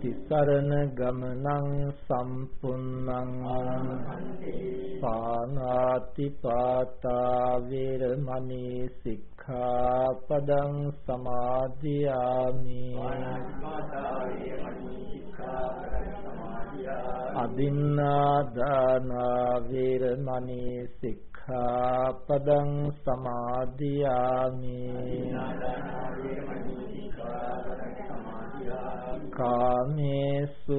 තිසරණ ගමනං සම්පුන්නං පානාති පාතා වේරමණී සික්ඛාපදං සමාදියාමි. අදින්නා දාන වේරමණී සික්ඛාපදං සමාදියාමි. කාමේසු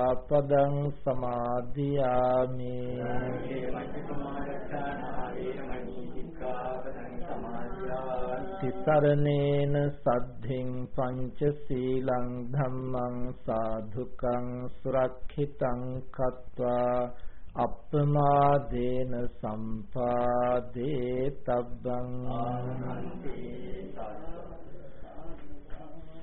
සික්ඛාපදං සමාදියාමි තිසරණේන සද්ධින් පංච සීලං ධම්මං සාධුකං සුරක්ෂිතං කତ୍වා අප්පමාදේන සම්පාදේ තබ්බං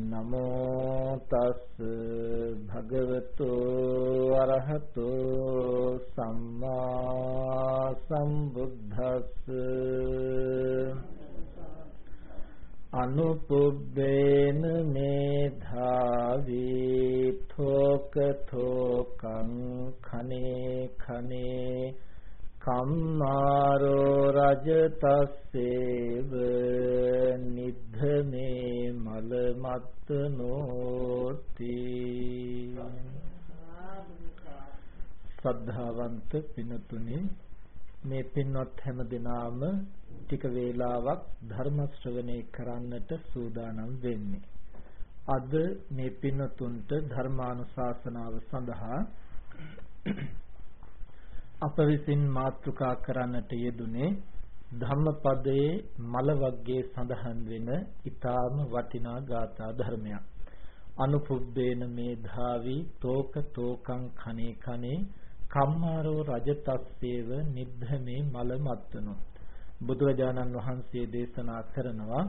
නමෝ තස් භගවතු අරහතු සම්මා සම්බුද්දස්ස අනුපුබ්බේන මේධාවී ථෝක ථෝකං khane khane කම්මාරෝ රජතස්සේව නිද්ධමේ මල මත්තනෝති ශ්‍රද්ධාවන්ත පිනතුනි මේ පින්වත් හැම දිනාම ටික වේලාවක් ධර්ම ශ්‍රවණය කරන්නට සූදානම් වෙන්නේ. අද මේ පින්තුන්ට ධර්මානුශාසනාව සඳහා අප විසින් මාතෘකා කරන්නට යෙදුනේ ධම්මපදයේ මල වර්ගයේ සඳහන් වෙන ඊටාම වටිනා ගාථා ධර්මයක්. අනුපුබ්බේන මේධාවි තෝක තෝකං කනේ කනේ කම්මාරෝ රජතස්සේව නිද්ධමේ මල මත්තනෝ බුදුරජාණන් වහන්සේ දේශනා කරනවා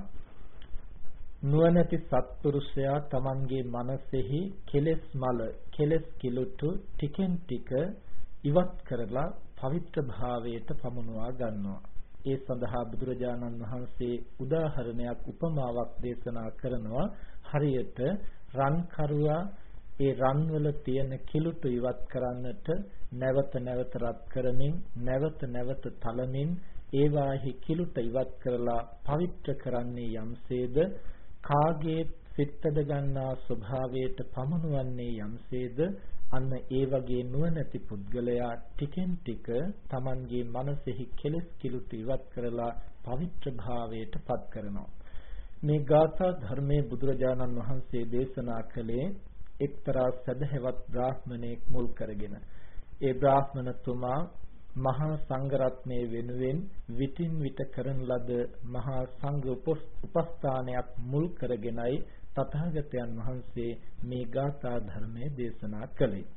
නුවණැති සත්පුරුෂයා Tamanගේ මනසෙහි කෙලෙස් මල කෙලෙස් කිලුටු ටිකෙන් ටික ඉවත් කරලා පවිත්‍ර භාවයට පමුණවා ගන්නවා. ඒ සඳහා බුදුරජාණන් වහන්සේ උදාහරණයක් උපමාවක් දේශනා කරනවා. හරියට රන් කරුවා ඒ රන්වල තියෙන කිලුට ඉවත් කරන්නට නැවත නැවත රත් කරමින් නැවත නැවත තලමින් ඒවාහි කිලුට ඉවත් කරලා පවිත්‍ර කරන්නේ යම්සේද? කාගේ සිත්තද ගන්නා ස්වභාවයට පමනවන්නේ යම්සේද? අන්න ඒ වගේ නුවණැති පුද්ගලයා ටිකෙන් ටික Tamanගේ මනසෙහි කෙලෙස් කිලුට ඉවත් කරලා පවිත්‍ර භාවයට පත් කරනවා. මේ ගාථා ධර්මයේ බුදුරජාණන් වහන්සේ දේශනා කළේ එක්තරා සදහැවත් බ්‍රාහ්මණයෙක් මුල් කරගෙන. ඒ බ්‍රාහ්මණතුමා මහා සංඝරත්නයේ වෙනුවෙන් විටින් විට කරන ලද මහා සංඝ උපස්ථානයක් මුල් කරගෙනයි තථාගතයන් වහන්සේ මේ ගාථා ධර්මයේ දේශනා කළේ.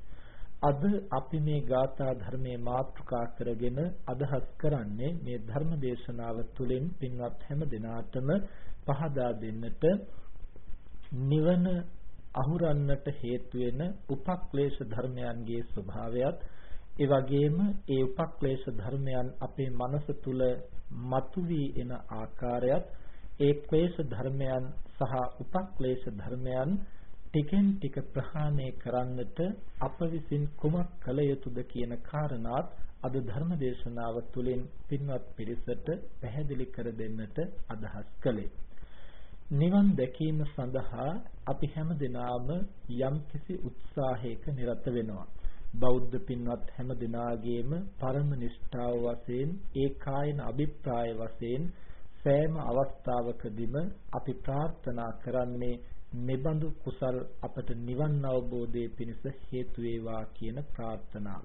අද අපි මේ ගාථා ධර්මයේ මාතෘකා කරගෙන අදහස් කරන්නේ මේ ධර්ම දේශනාව තුළින් පින්වත් හැම දිනාටම පහදා දෙන්නට නිවන අහුරන්නට හේතු වෙන උපක්ලේශ ධර්මයන්ගේ ස්වභාවයත් ඒ වගේම ඒ උපක්ලේශ ධර්මයන් අපේ මනස තුල මතුවී එන ආකාරයත් ඒ ක්ලේශ ධර්මයන් සහ උපක්ලේශ ධර්මයන් ටිකෙන් ටික ප්‍රහාණය කරන්නට අප විසින් කුමක් කළ යුතුද කියන කාරණාත් අද ධර්ම දේශනාව තුළින් පින්වත් පිරිසට පැහැදිලි කර දෙන්නට අදහස් කළේ. නිවන් දැකීම සඳහා අපි හැම දිනාම යම්කිසි උත්සාහයක නිරත වෙනවා. බෞද්ධ පින්වත් හැම දිනාගේම පරම නිෂ්ඨාව වශයෙන් ඒකායන අභිප්‍රාය වශයෙන් සෑම අවස්ථාවකදීම අපි ප්‍රාර්ථනා කරන්නේ මෙබඳු කුසල් අපට නිවන් අවබෝධයේ පිණිස හේතු වේවා කියන ප්‍රාර්ථනාව.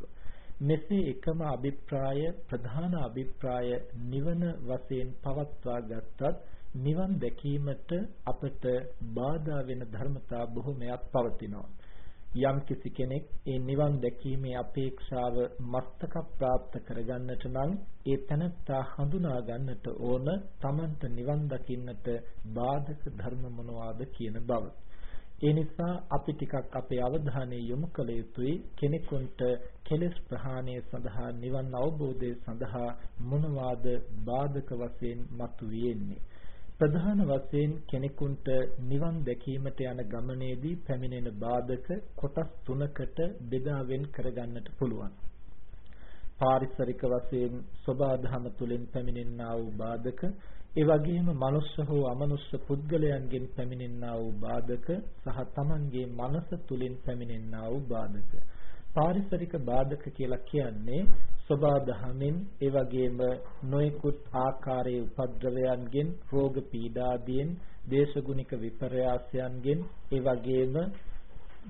මෙසේ එකම අභිප්‍රාය ප්‍රධාන අභිප්‍රාය නිවන වශයෙන් පවත්වා ගත්තත් නිවන් දැකීමට අපට බාධා වෙන ධර්මතා බොහෝමයක් පවතිනවා. යම් කිසි කෙනෙක් ඒ නිවන් දැකීමේ අපේක්ෂාව මස්තක ප්‍රාප්ත කරගන්නට නම් ඒ තනත්තා හඳුනා ගන්නට ඕන තමන්ට නිවන් දකින්නට බාධක ධර්ම මොනවාද කියන බව. ඒ නිසා අපි ටිකක් අපේ අවධානය යොමු කළ යුතුයි කෙනෙකුට කෙලෙස් ප්‍රහාණය සඳහා නිවන් අවබෝධය සඳහා මොනවාද බාධක වශයෙන් මතුවෙන්නේ ප්‍රධාන වශයෙන් කෙනෙකුට නිවන් දැකීමට යන ගමනේදී පැමිණෙන බාධක කොටස් තුනකට බෙදා වෙන් කරගන්නට පුළුවන්. පාරිසරික වශයෙන් සබාධම තුලින් පැමිණෙනා වූ බාධක, ඒ වගේම මනුෂ්‍ය හෝ අමනුෂ්‍ය පුද්ගලයන්ගෙන් පැමිණෙනා වූ බාධක සහ Tamanගේ මනස තුලින් පැමිණෙනා වූ බාධක. පාරිසරික බාධක කියලා කියන්නේ සබාධමෙන් ඒ වගේම නොයෙකුත් ආකාරයේ උපද්‍රවයන්ගෙන් රෝග පීඩාදීන් දේශගුණික විපර්යාසයන්ගෙන් ඒ වගේම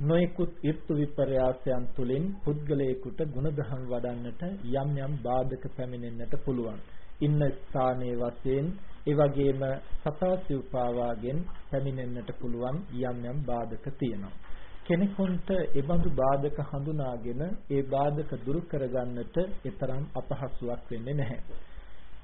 නොයෙකුත් ඍතු විපර්යාසයන් තුලින් පුද්ගලයෙකුට ගුණධම් වඩන්නට යම් යම් බාධක පැමිණෙන්නට පුළුවන්. ඉන්න ස්ථානයේ වශයෙන් ඒ වගේම සතාසිව්පාවාගෙන් පැමිණෙන්නට පුළුවන් යම් යම් බාධක තියෙනවා. කෙනෙකුට ඒ බඳු බාධක හඳුනාගෙන ඒ බාධක දුරු කරගන්නට තරම් අපහසුයක් වෙන්නේ නැහැ.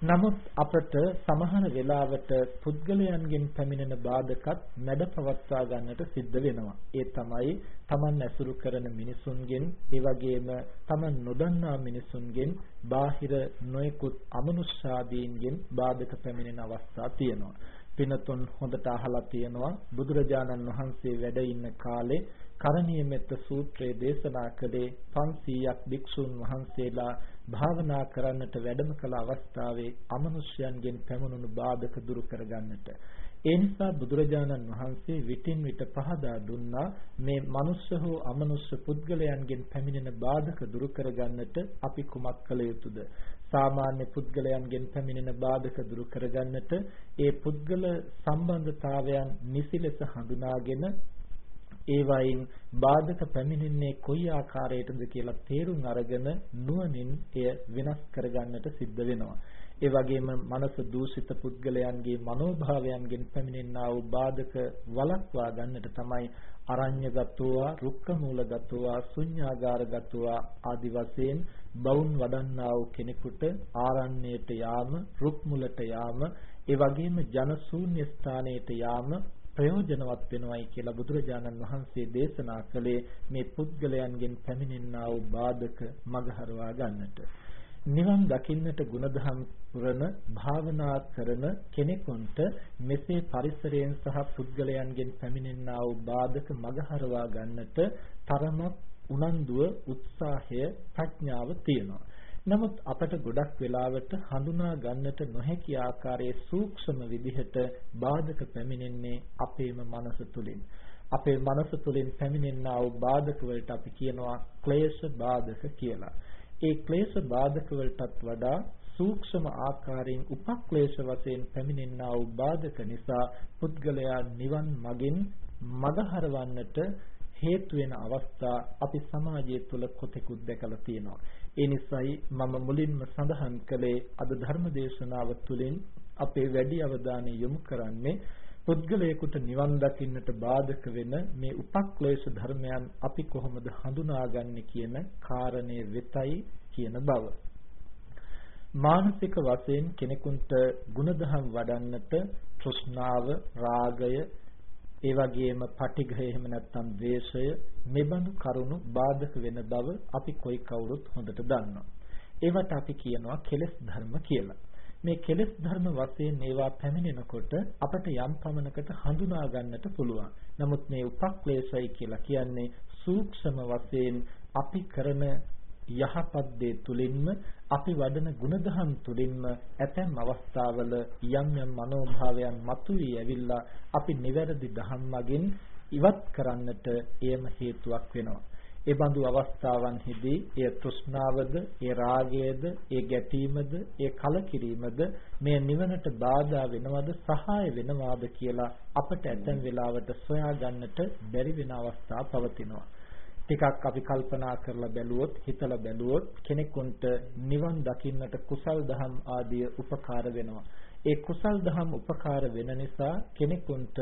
නමුත් අපට සමහර වෙලාවට පුද්ගලයන්ගෙන් පැමිණෙන බාධකත් මැඩපවත්වා ගන්නට සිද්ධ වෙනවා. ඒ තමයි Taman ඇසුරු කරන මිනිසුන්ගෙන්, ඒ වගේම Taman නොදන්නා මිනිසුන්ගෙන්, බාහිර නොයෙකුත් අමනුෂ්‍යාදීන්ගෙන් බාධක පැමිණෙන අවස්ථා තියෙනවා. පිනතුන් හොඳට අහලා තියෙනවා බුදුරජාණන් වහන්සේ වැඩ ඉන්න කාලේ කරණීය මෙත්ත සූත්‍රයේ දේශනා කළේ 500ක් භික්ෂුන් වහන්සේලා භාවනා කරන්නට වැඩම කළ අවස්ථාවේ අමනුෂ්‍යයන්ගෙන් පැමුණුණු බාධක දුරු කරගන්නට. ඒ නිසා බුදුරජාණන් වහන්සේ විටින් විට පහදා දුන්නා මේ මනුෂ්‍ය හෝ අමනුෂ්‍ය පුද්ගලයන්ගෙන් පැමිණෙන බාධක දුරු කරගන්නට අපි කුමක් කළ යුතුද? සාමාන්‍ය පුද්ගලයන්ගෙන් පැමිණෙන බාධක දුරු කරගන්නට ඒ පුද්ගල සම්බන්ධතාවයන් නිසි ලෙස හඳුනාගෙන ඒ වයින් බාධක පැමිණෙන්නේ කොයි ආකාරයටද කියලා තේරුම් අරගෙන නුවණින් එය වෙනස් කරගන්නට සිද්ධ වෙනවා. ඒ වගේම මනස දූෂිත පුද්ගලයන්ගේ මනෝභාවයන්ගෙන් පැමිණෙනා වූ බාධක වළක්වා ගන්නට තමයි අරඤ්‍යගතෝවා, රුක්ක මූලගතෝවා, ශුඤ්ඤාගාරගතෝවා ආදි වශයෙන් බවුන් වඩන්නා වූ කෙනෙකුට ආරණ්‍යයට යාම, රුක් මුලට යාම, ඒ වගේම ජන ශූන්‍ය ස්ථානයට යාම ප්‍රයෝජනවත් වෙනවයි කියලා බුදුරජාණන් වහන්සේ දේශනා කළේ මේ පුද්ගලයන්ගෙන් පැමිණෙනා වූ බාධක මගහරවා ගන්නට. නිවන් දකින්නට ගුණධම් පුරන භාවනා කරන කෙනෙකුට මෙසේ පරිසරයෙන් සහ පුද්ගලයන්ගෙන් පැමිණෙනා වූ බාධක මගහරවා ගන්නට තරමක් උනන්දුව උත්සාහය ප්‍රඥාව තියෙනවා. නමුත් අපට ගොඩක් වෙලාවට හඳුනා ගන්නට නොහැකි ආකාරයේ සූක්ෂම විදිහට බාධක පැමිණෙන්නේ අපේම මනස තුලින්. අපේ මනස තුලින් පැමිණෙනා වූ බාධක වලට අපි කියනවා ක්ලේශ බාධක කියලා. ඒ ක්ලේශ බාධක වලටත් වඩා සූක්ෂම ආකාරයෙන් උපක්ලේශ වශයෙන් පැමිණෙනා වූ බාධක නිසා පුද්ගලයා නිවන් මගින් මගහරවන්නට හේතු වෙන අවස්ථා අපි සමාජය තුළ කොතෙකුත් දැකලා තියෙනවා. ඒ නිසායි මම මුලින්ම සඳහන් කළේ අද ධර්ම දේශනාව තුළින් අපේ වැඩි අවධානය යොමු කරන්නේ පුද්ගලයෙකුට නිවන් දකින්නට බාධක වෙන මේ උපක්ලේශ ධර්මයන් අපි කොහොමද හඳුනාගන්නේ කියන කාරණය වෙතයි කියන බව. මානසික වශයෙන් කෙනෙකුට ಗುಣධම් වඩන්නට තෘෂ්ණාව, රාගය, ඒ වගේම පටිඝය එහෙම නැත්නම් ද්වේෂය මෙබඳු කරුණු බාධක වෙන බව අපි කොයි කවුරුත් හොඳට දන්නවා. ඒවට අපි කියනවා කෙලෙස් ධර්ම කියලා. මේ කෙලෙස් ධර්ම වශයෙන් ඒවා පැමිණෙනකොට අපට යම් පමණකට හඳුනා ගන්නට පුළුවන්. නමුත් මේ උපක්ලේශයි කියලා කියන්නේ සූක්ෂම වශයෙන් අපි කරන යහපත් දේ තුලින්ම අපි වඩන ಗುಣධම් තුලින්ම ඇතැම් අවස්ථාවල යම් යම් මනෝභාවයන් මතුවී ඇවිල්ලා අපි නිවැරදි ධම් මගින් ඉවත් කරන්නට එයම හේතුවක් වෙනවා. ඒ බඳු අවස්ථාවන්හිදී එය තෘෂ්ණාවද, ඒ රාගයද, ඒ ගැටීමද, ඒ කලකිරීමද මේ නිවනට බාධා වෙනවද, සහාය වෙනවද කියලා අපට ඇතැම් වෙලාවට සොයා ගන්නට බැරි වෙන අවස්ථා පවතිනවා. ටිකක් අපි කල්පනා කරලා බැලුවොත් හිතලා බැලුවොත් කෙනෙකුට නිවන් දකින්නට කුසල් දහම් ආදිය උපකාර වෙනවා. ඒ කුසල් දහම් උපකාර වෙන නිසා කෙනෙකුට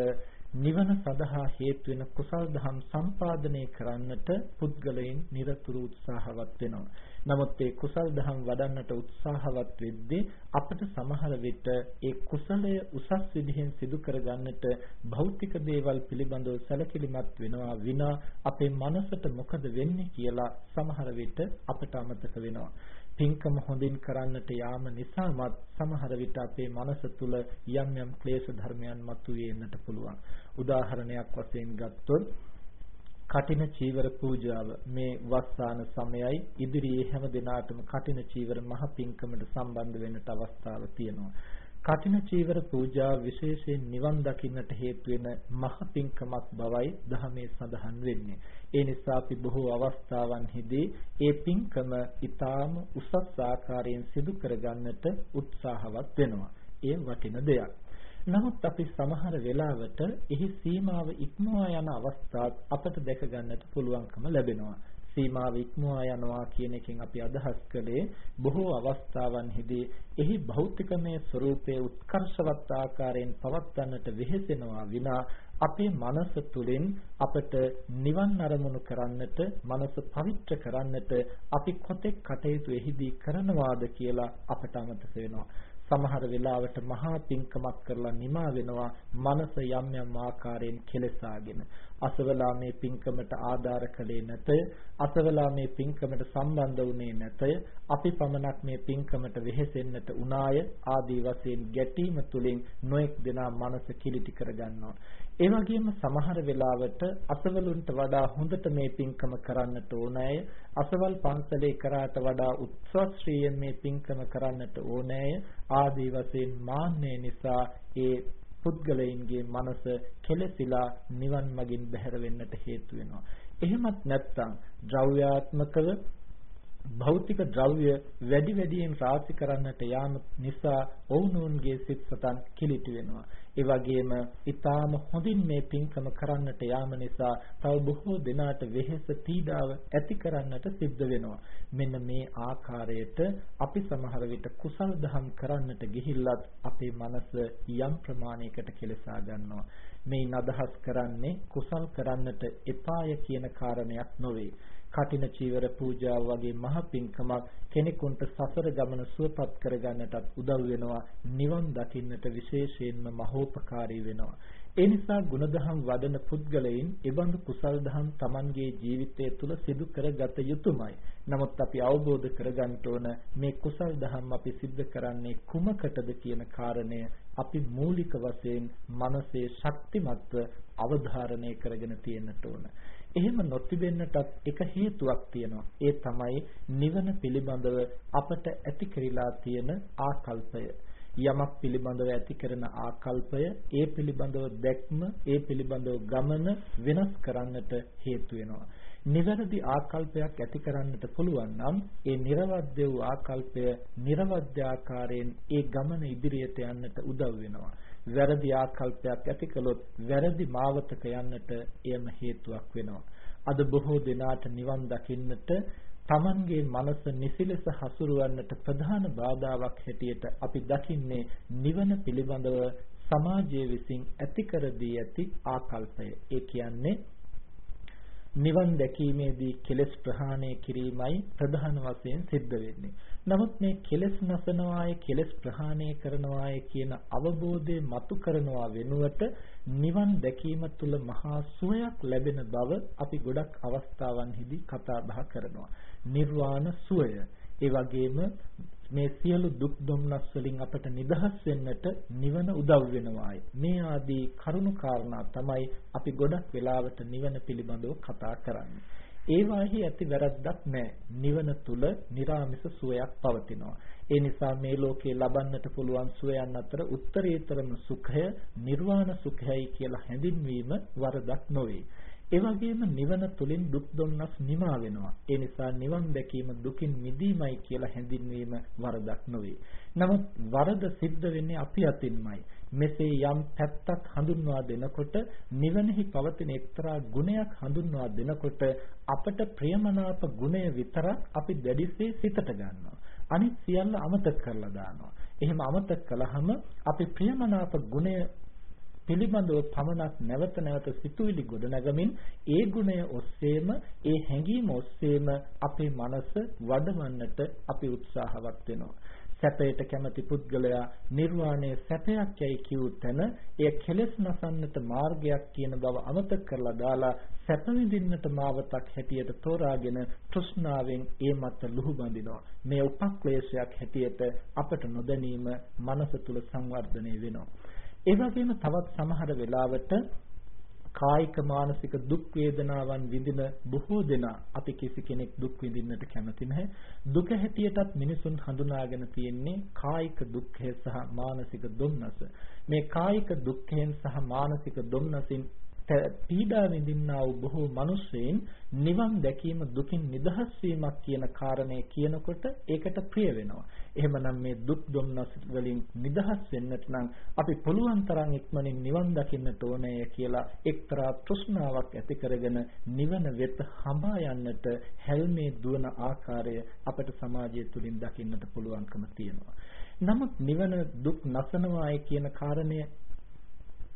නිවන සඳහා හේතු වෙන කුසල් දහම් සම්පාදනය කරන්නට පුද්ගලයන් নিরතුරු උත්සාහවත් වෙනවා. නමුත් ඒ කුසල් දහම් වඩන්නට උත්සාහවත් වෙද්දී අපට සමහර විට ඒ කුසලය උසස් විදිහෙන් සිදු කරගන්නට භෞතික දේවල් පිළිබඳව සැලකිලිමත් වෙනවා විනා අපේ මනසට මොකද වෙන්නේ කියලා සමහර විට අපට අමතක වෙනවා. පින්කම හොඳින් කරන්නට යාම නිසාමත් සමහර විට අපේ මනස තුල යම් යම් ක්ලේශ ධර්මයන් මතුවේන්නට පුළුවන්. උදාහරණයක් වශයෙන් ගත්තොත් කටින චීවර පූජාව මේ වස්සාන සමයයි ඉදිරියේ හැම දිනාටම කටින චීවර මහ පිංකමට සම්බන්ධ වෙන්නට අවස්ථාව තියෙනවා. කටින චීවර පූජාව විශේෂයෙන් නිවන් දකින්නට හේතු වෙන මහ පිංකමක් බවයි ධර්මයේ සඳහන් වෙන්නේ. ඒ නිසා අපි බොහෝ අවස්ථාවන්හිදී ඒ පිංකම ඊටාම උසස් ආකාරයෙන් සිදු කරගන්නට උත්සාහවත් වෙනවා. ඒ වටින දෙයක්. නමුත් අපි සමහර වෙලාවට එහි සීමාව ඉක්මවා යන අවස්ථාත් අපට දැක ගන්නට පුළුවන්කම ලැබෙනවා. සීමාව ඉක්මවා යනවා කියන එකෙන් අපි අදහස් කළේ බොහෝ අවස්ථාවන්හිදී එහි භෞතිකමය ස්වરૂපයේ උත්කර්ෂවත් ආකාරයෙන් පවත්වන්නට වෙහෙසෙනවා විනා අපේ මනස තුළින් අපට නිවන් අරමුණු කරන්නට මනස පවිත්‍ර කරන්නට අපි කොතෙක් කටයුතු එහිදී කරනවාද කියලා අපට අමතක වෙනවා සමහර වෙලාවට මහා පිංකමක් කරලා නිමා වෙනවා මනස යම් යම් ආකාරයෙන් කෙලසාගෙන. අසවලා මේ පිංකමට ආධාර කළේ නැතය අසවලා මේ පිංකමට සම්බන්ධ වුණේ නැතය අපි පමණක් මේ පිංකමට වෙහෙසෙන්නට උනාය ආදී වශයෙන් ගැටීම තුලින් නොඑක් දෙනා මනස කිලිටි කරගන්නවා ඒ වගේම සමහර වෙලාවට අසවලුන්ට වඩා හොඳට මේ පින්කම කරන්නට ඕනෑය. අසවල් පන්සලේ කරාට වඩා උත්සවශ්‍රීයෙන් මේ පින්කම කරන්නට ඕනෑය. ආදී වශයෙන් මාන්නය නිසා ඒ පුද්ගලයින්ගේ මනස කෙලසිලා නිවන් මගින් බැහැර වෙන්නට හේතු වෙනවා. එහෙමත් නැත්නම් ද්‍රව්‍යාත්මකව භෞතික ද්‍රව්‍ය වැඩි වැඩියෙන් රාශි කරන්නට යාම නිසා ඔවුනොවුන්ගේ සිත් සතන් කිලිටි වෙනවා. ඒ වගේම ඊටාම හොඳින් මේ පින්කම කරන්නට යාම නිසා තව බොහෝ දෙනාට වෙහෙස පීඩාව ඇති කරන්නට සිද්ධ වෙනවා. මෙන්න මේ ආකාරයට අපි සමහර විට කුසල් දහම් කරන්නට ගිහිල්ලත් අපේ මනස යම් ප්‍රමාණයකට කෙලසා ගන්නවා. මේ නදහස් කරන්නේ කුසල් කරන්නට එපාය කියන කාරණයක් නොවේ. කටින චීවර පූජාව වගේ මහ පින්කමක් කෙනෙකුට සසර ගමන සුවපත් කරගන්නටත් උදව් වෙනවා නිවන් දකින්නට විශේෂයෙන්ම මහෝපකාරී වෙනවා ඒ නිසා ගුණධම් වඩන පුද්ගලයන් ඒබඳු කුසල් දහම් Tamanගේ ජීවිතය තුළ සිදු කරගත යුතුයමයි. නමුත් අපි අවබෝධ කරගන්න ඕන මේ කුසල් දහම් අපි සිද්ධ කරන්නේ කුමකටද කියන කාරණය අපි මූලික වශයෙන් මනසේ ශක්තිමත්ව අවධාරණය කරගෙන තියෙන්නට ඕන. එහෙම නොතිබෙන්නටත් එක හේතුවක් තියෙනවා. ඒ තමයි නිවන පිළිබඳව අපට ඇති කරලා තියෙන ආකල්පය. යමක් පිළිබඳව ඇති කරන ආකල්පය, ඒ පිළිබඳව දැක්ම, ඒ පිළිබඳව ගමන වෙනස් කරන්නට හේතු වෙනවා. නිවැරදි ආකල්පයක් ඇති කරන්නට පුළුවන් නම් ඒ නිර්වද්‍ය වූ ආකල්පය නිර්වද්‍ය ආකාරයෙන් ඒ ගමන ඉදිරියට යන්නට උදව් වෙනවා. වැරදි ආකල්පයක් ඇති කළොත් වැරදි මාවතක යන්නට එයම හේතුවක් වෙනවා. අද බොහෝ දෙනාට නිවන් දකින්නට Tamanගේ මනස නිසිලෙස හසුරවන්නට ප්‍රධාන බාධාවක් හැටියට අපි දකින්නේ නිවන පිළිබඳව සමාජයේ විසින් ඇති කර දී ඇති ආකල්පය. ඒ කියන්නේ නිවන් දැකීමේදී කෙලෙස් ප්‍රහාණය කිරීමයි ප්‍රධාන වශයෙන් සිද්ධ වෙන්නේ. නමුත් මේ කෙලෙස් නසනවාය කෙලෙස් ප්‍රහාණය කරනවාය කියන අවබෝධය මතු කරනවා වෙනුවට නිවන් දැකීම තුළ මහා සුවයක් ලැබෙන බව අපි ගොඩක් අවස්ථාවන්හිදී කතා බහ කරනවා. නිර්වාණ සුවය. ඒ වගේම මේ සියලු දුක් දුම්නස් වලින් අපට නිදහස් වෙන්නට නිවන උදව් වෙනවායි. මේ ආදී කරුණු කාරණා තමයි අපි ගොඩක් වෙලාවට නිවන පිළිබඳව කතා කරන්නේ. ඒවාහි ඇති වැරද්දක් නැහැ. නිවන තුල निराமிස සුවයක් පවතිනවා. ඒ නිසා මේ ලෝකේ ලබන්නට පුළුවන් සුවයන් අතර උත්තරීතරම සුඛය නිර්වාණ සුඛයයි කියලා හැඳින්වීම වරදක් නොවේ. ඒ වගේම නිවන තුලින් දුක් දුන්නස් නිමා වෙනවා. ඒ නිසා නිවන් දැකීම දුකින් මිදීමයි කියලා හැඳින්වීම වරදක් නොවේ. නමුත් වරද සිද්ධ වෙන්නේ අපි අතින්මයි. මෙසේ යම් පැත්තක් හඳුන්වා දෙනකොට නිවනෙහි පවතින එක්තරා ගුණයක් හඳුන්වා දෙනකොට අපට ප්‍රියමනාප ගුණය විතරක් අපි දැඩිසේ සිතට ගන්නවා. අනිත් සියල්ල අමතක කරලා දානවා. එහෙම අමතක කළාම අපි ප්‍රියමනාප ගුණය පිළිබඳව පමණක් නැවත නැවත සිතුවිලි ගොඩනගමින් ඒ ගුණය ඔස්සේම ඒ හැඟීම ඔස්සේම අපේ මනස වඩවන්නට අපි උත්සාහවත් වෙනවා. සැපයට කැමති පුද්ගලයා නිර්වාණය සැපයක් යයි කියූ තැන එය කෙලෙස් නසන්නට මාර්ගයක් කියන බව අමතක කරලා දාලා සැප විඳින්නට මාවතක් හැටියට තෝරාගෙන තෘෂ්ණාවෙන් ඒ මත ලුහු බඳිනවා. මේ උපක්ලේශයක් හැටියට අපට නොදැනීම මනස තුල සංවර්ධනය වෙනවා. ඒ වගේම තවත් සමහර වෙලාවට කායික මානසික දුක් වේදනාවන් විඳින බොහෝ දෙනා අපි කිසි කෙනෙක් දුක් විඳින්නට කැමති නැහැ. දුක හැටියටත් මිනිසුන් හඳුනාගෙන තියෙන්නේ කායික දුක්ඛය සහ මානසික දුම්නස. මේ කායික දුක්ඛයෙන් සහ මානසික දුම්නසින් පීඩා විඳින්නා වූ බොහෝ මිනිසෙයින් නිවන් දැකීම දුකින් නිදහස් වීමක් කියන කාරණය කියනකොට ඒකට ප්‍රිය වෙනවා. එහෙමනම් මේ දුක් දුම්නස් වලින් නිදහස් වෙන්නට නම් අපි පුළුවන් තරම් ඉක්මනින් නිවන් දකින්නට ඕනේ කියලා එක්තරා තෘෂ්ණාවක් ඇති කරගෙන නිවන වෙත හඹා යන්නට හැල්මේ දුවන ආකාරය අපට සමාජය තුලින් දකින්නට පුළුවන්කම තියෙනවා. නමුත් නිවන දුක් නසනවායි කියන කාරණය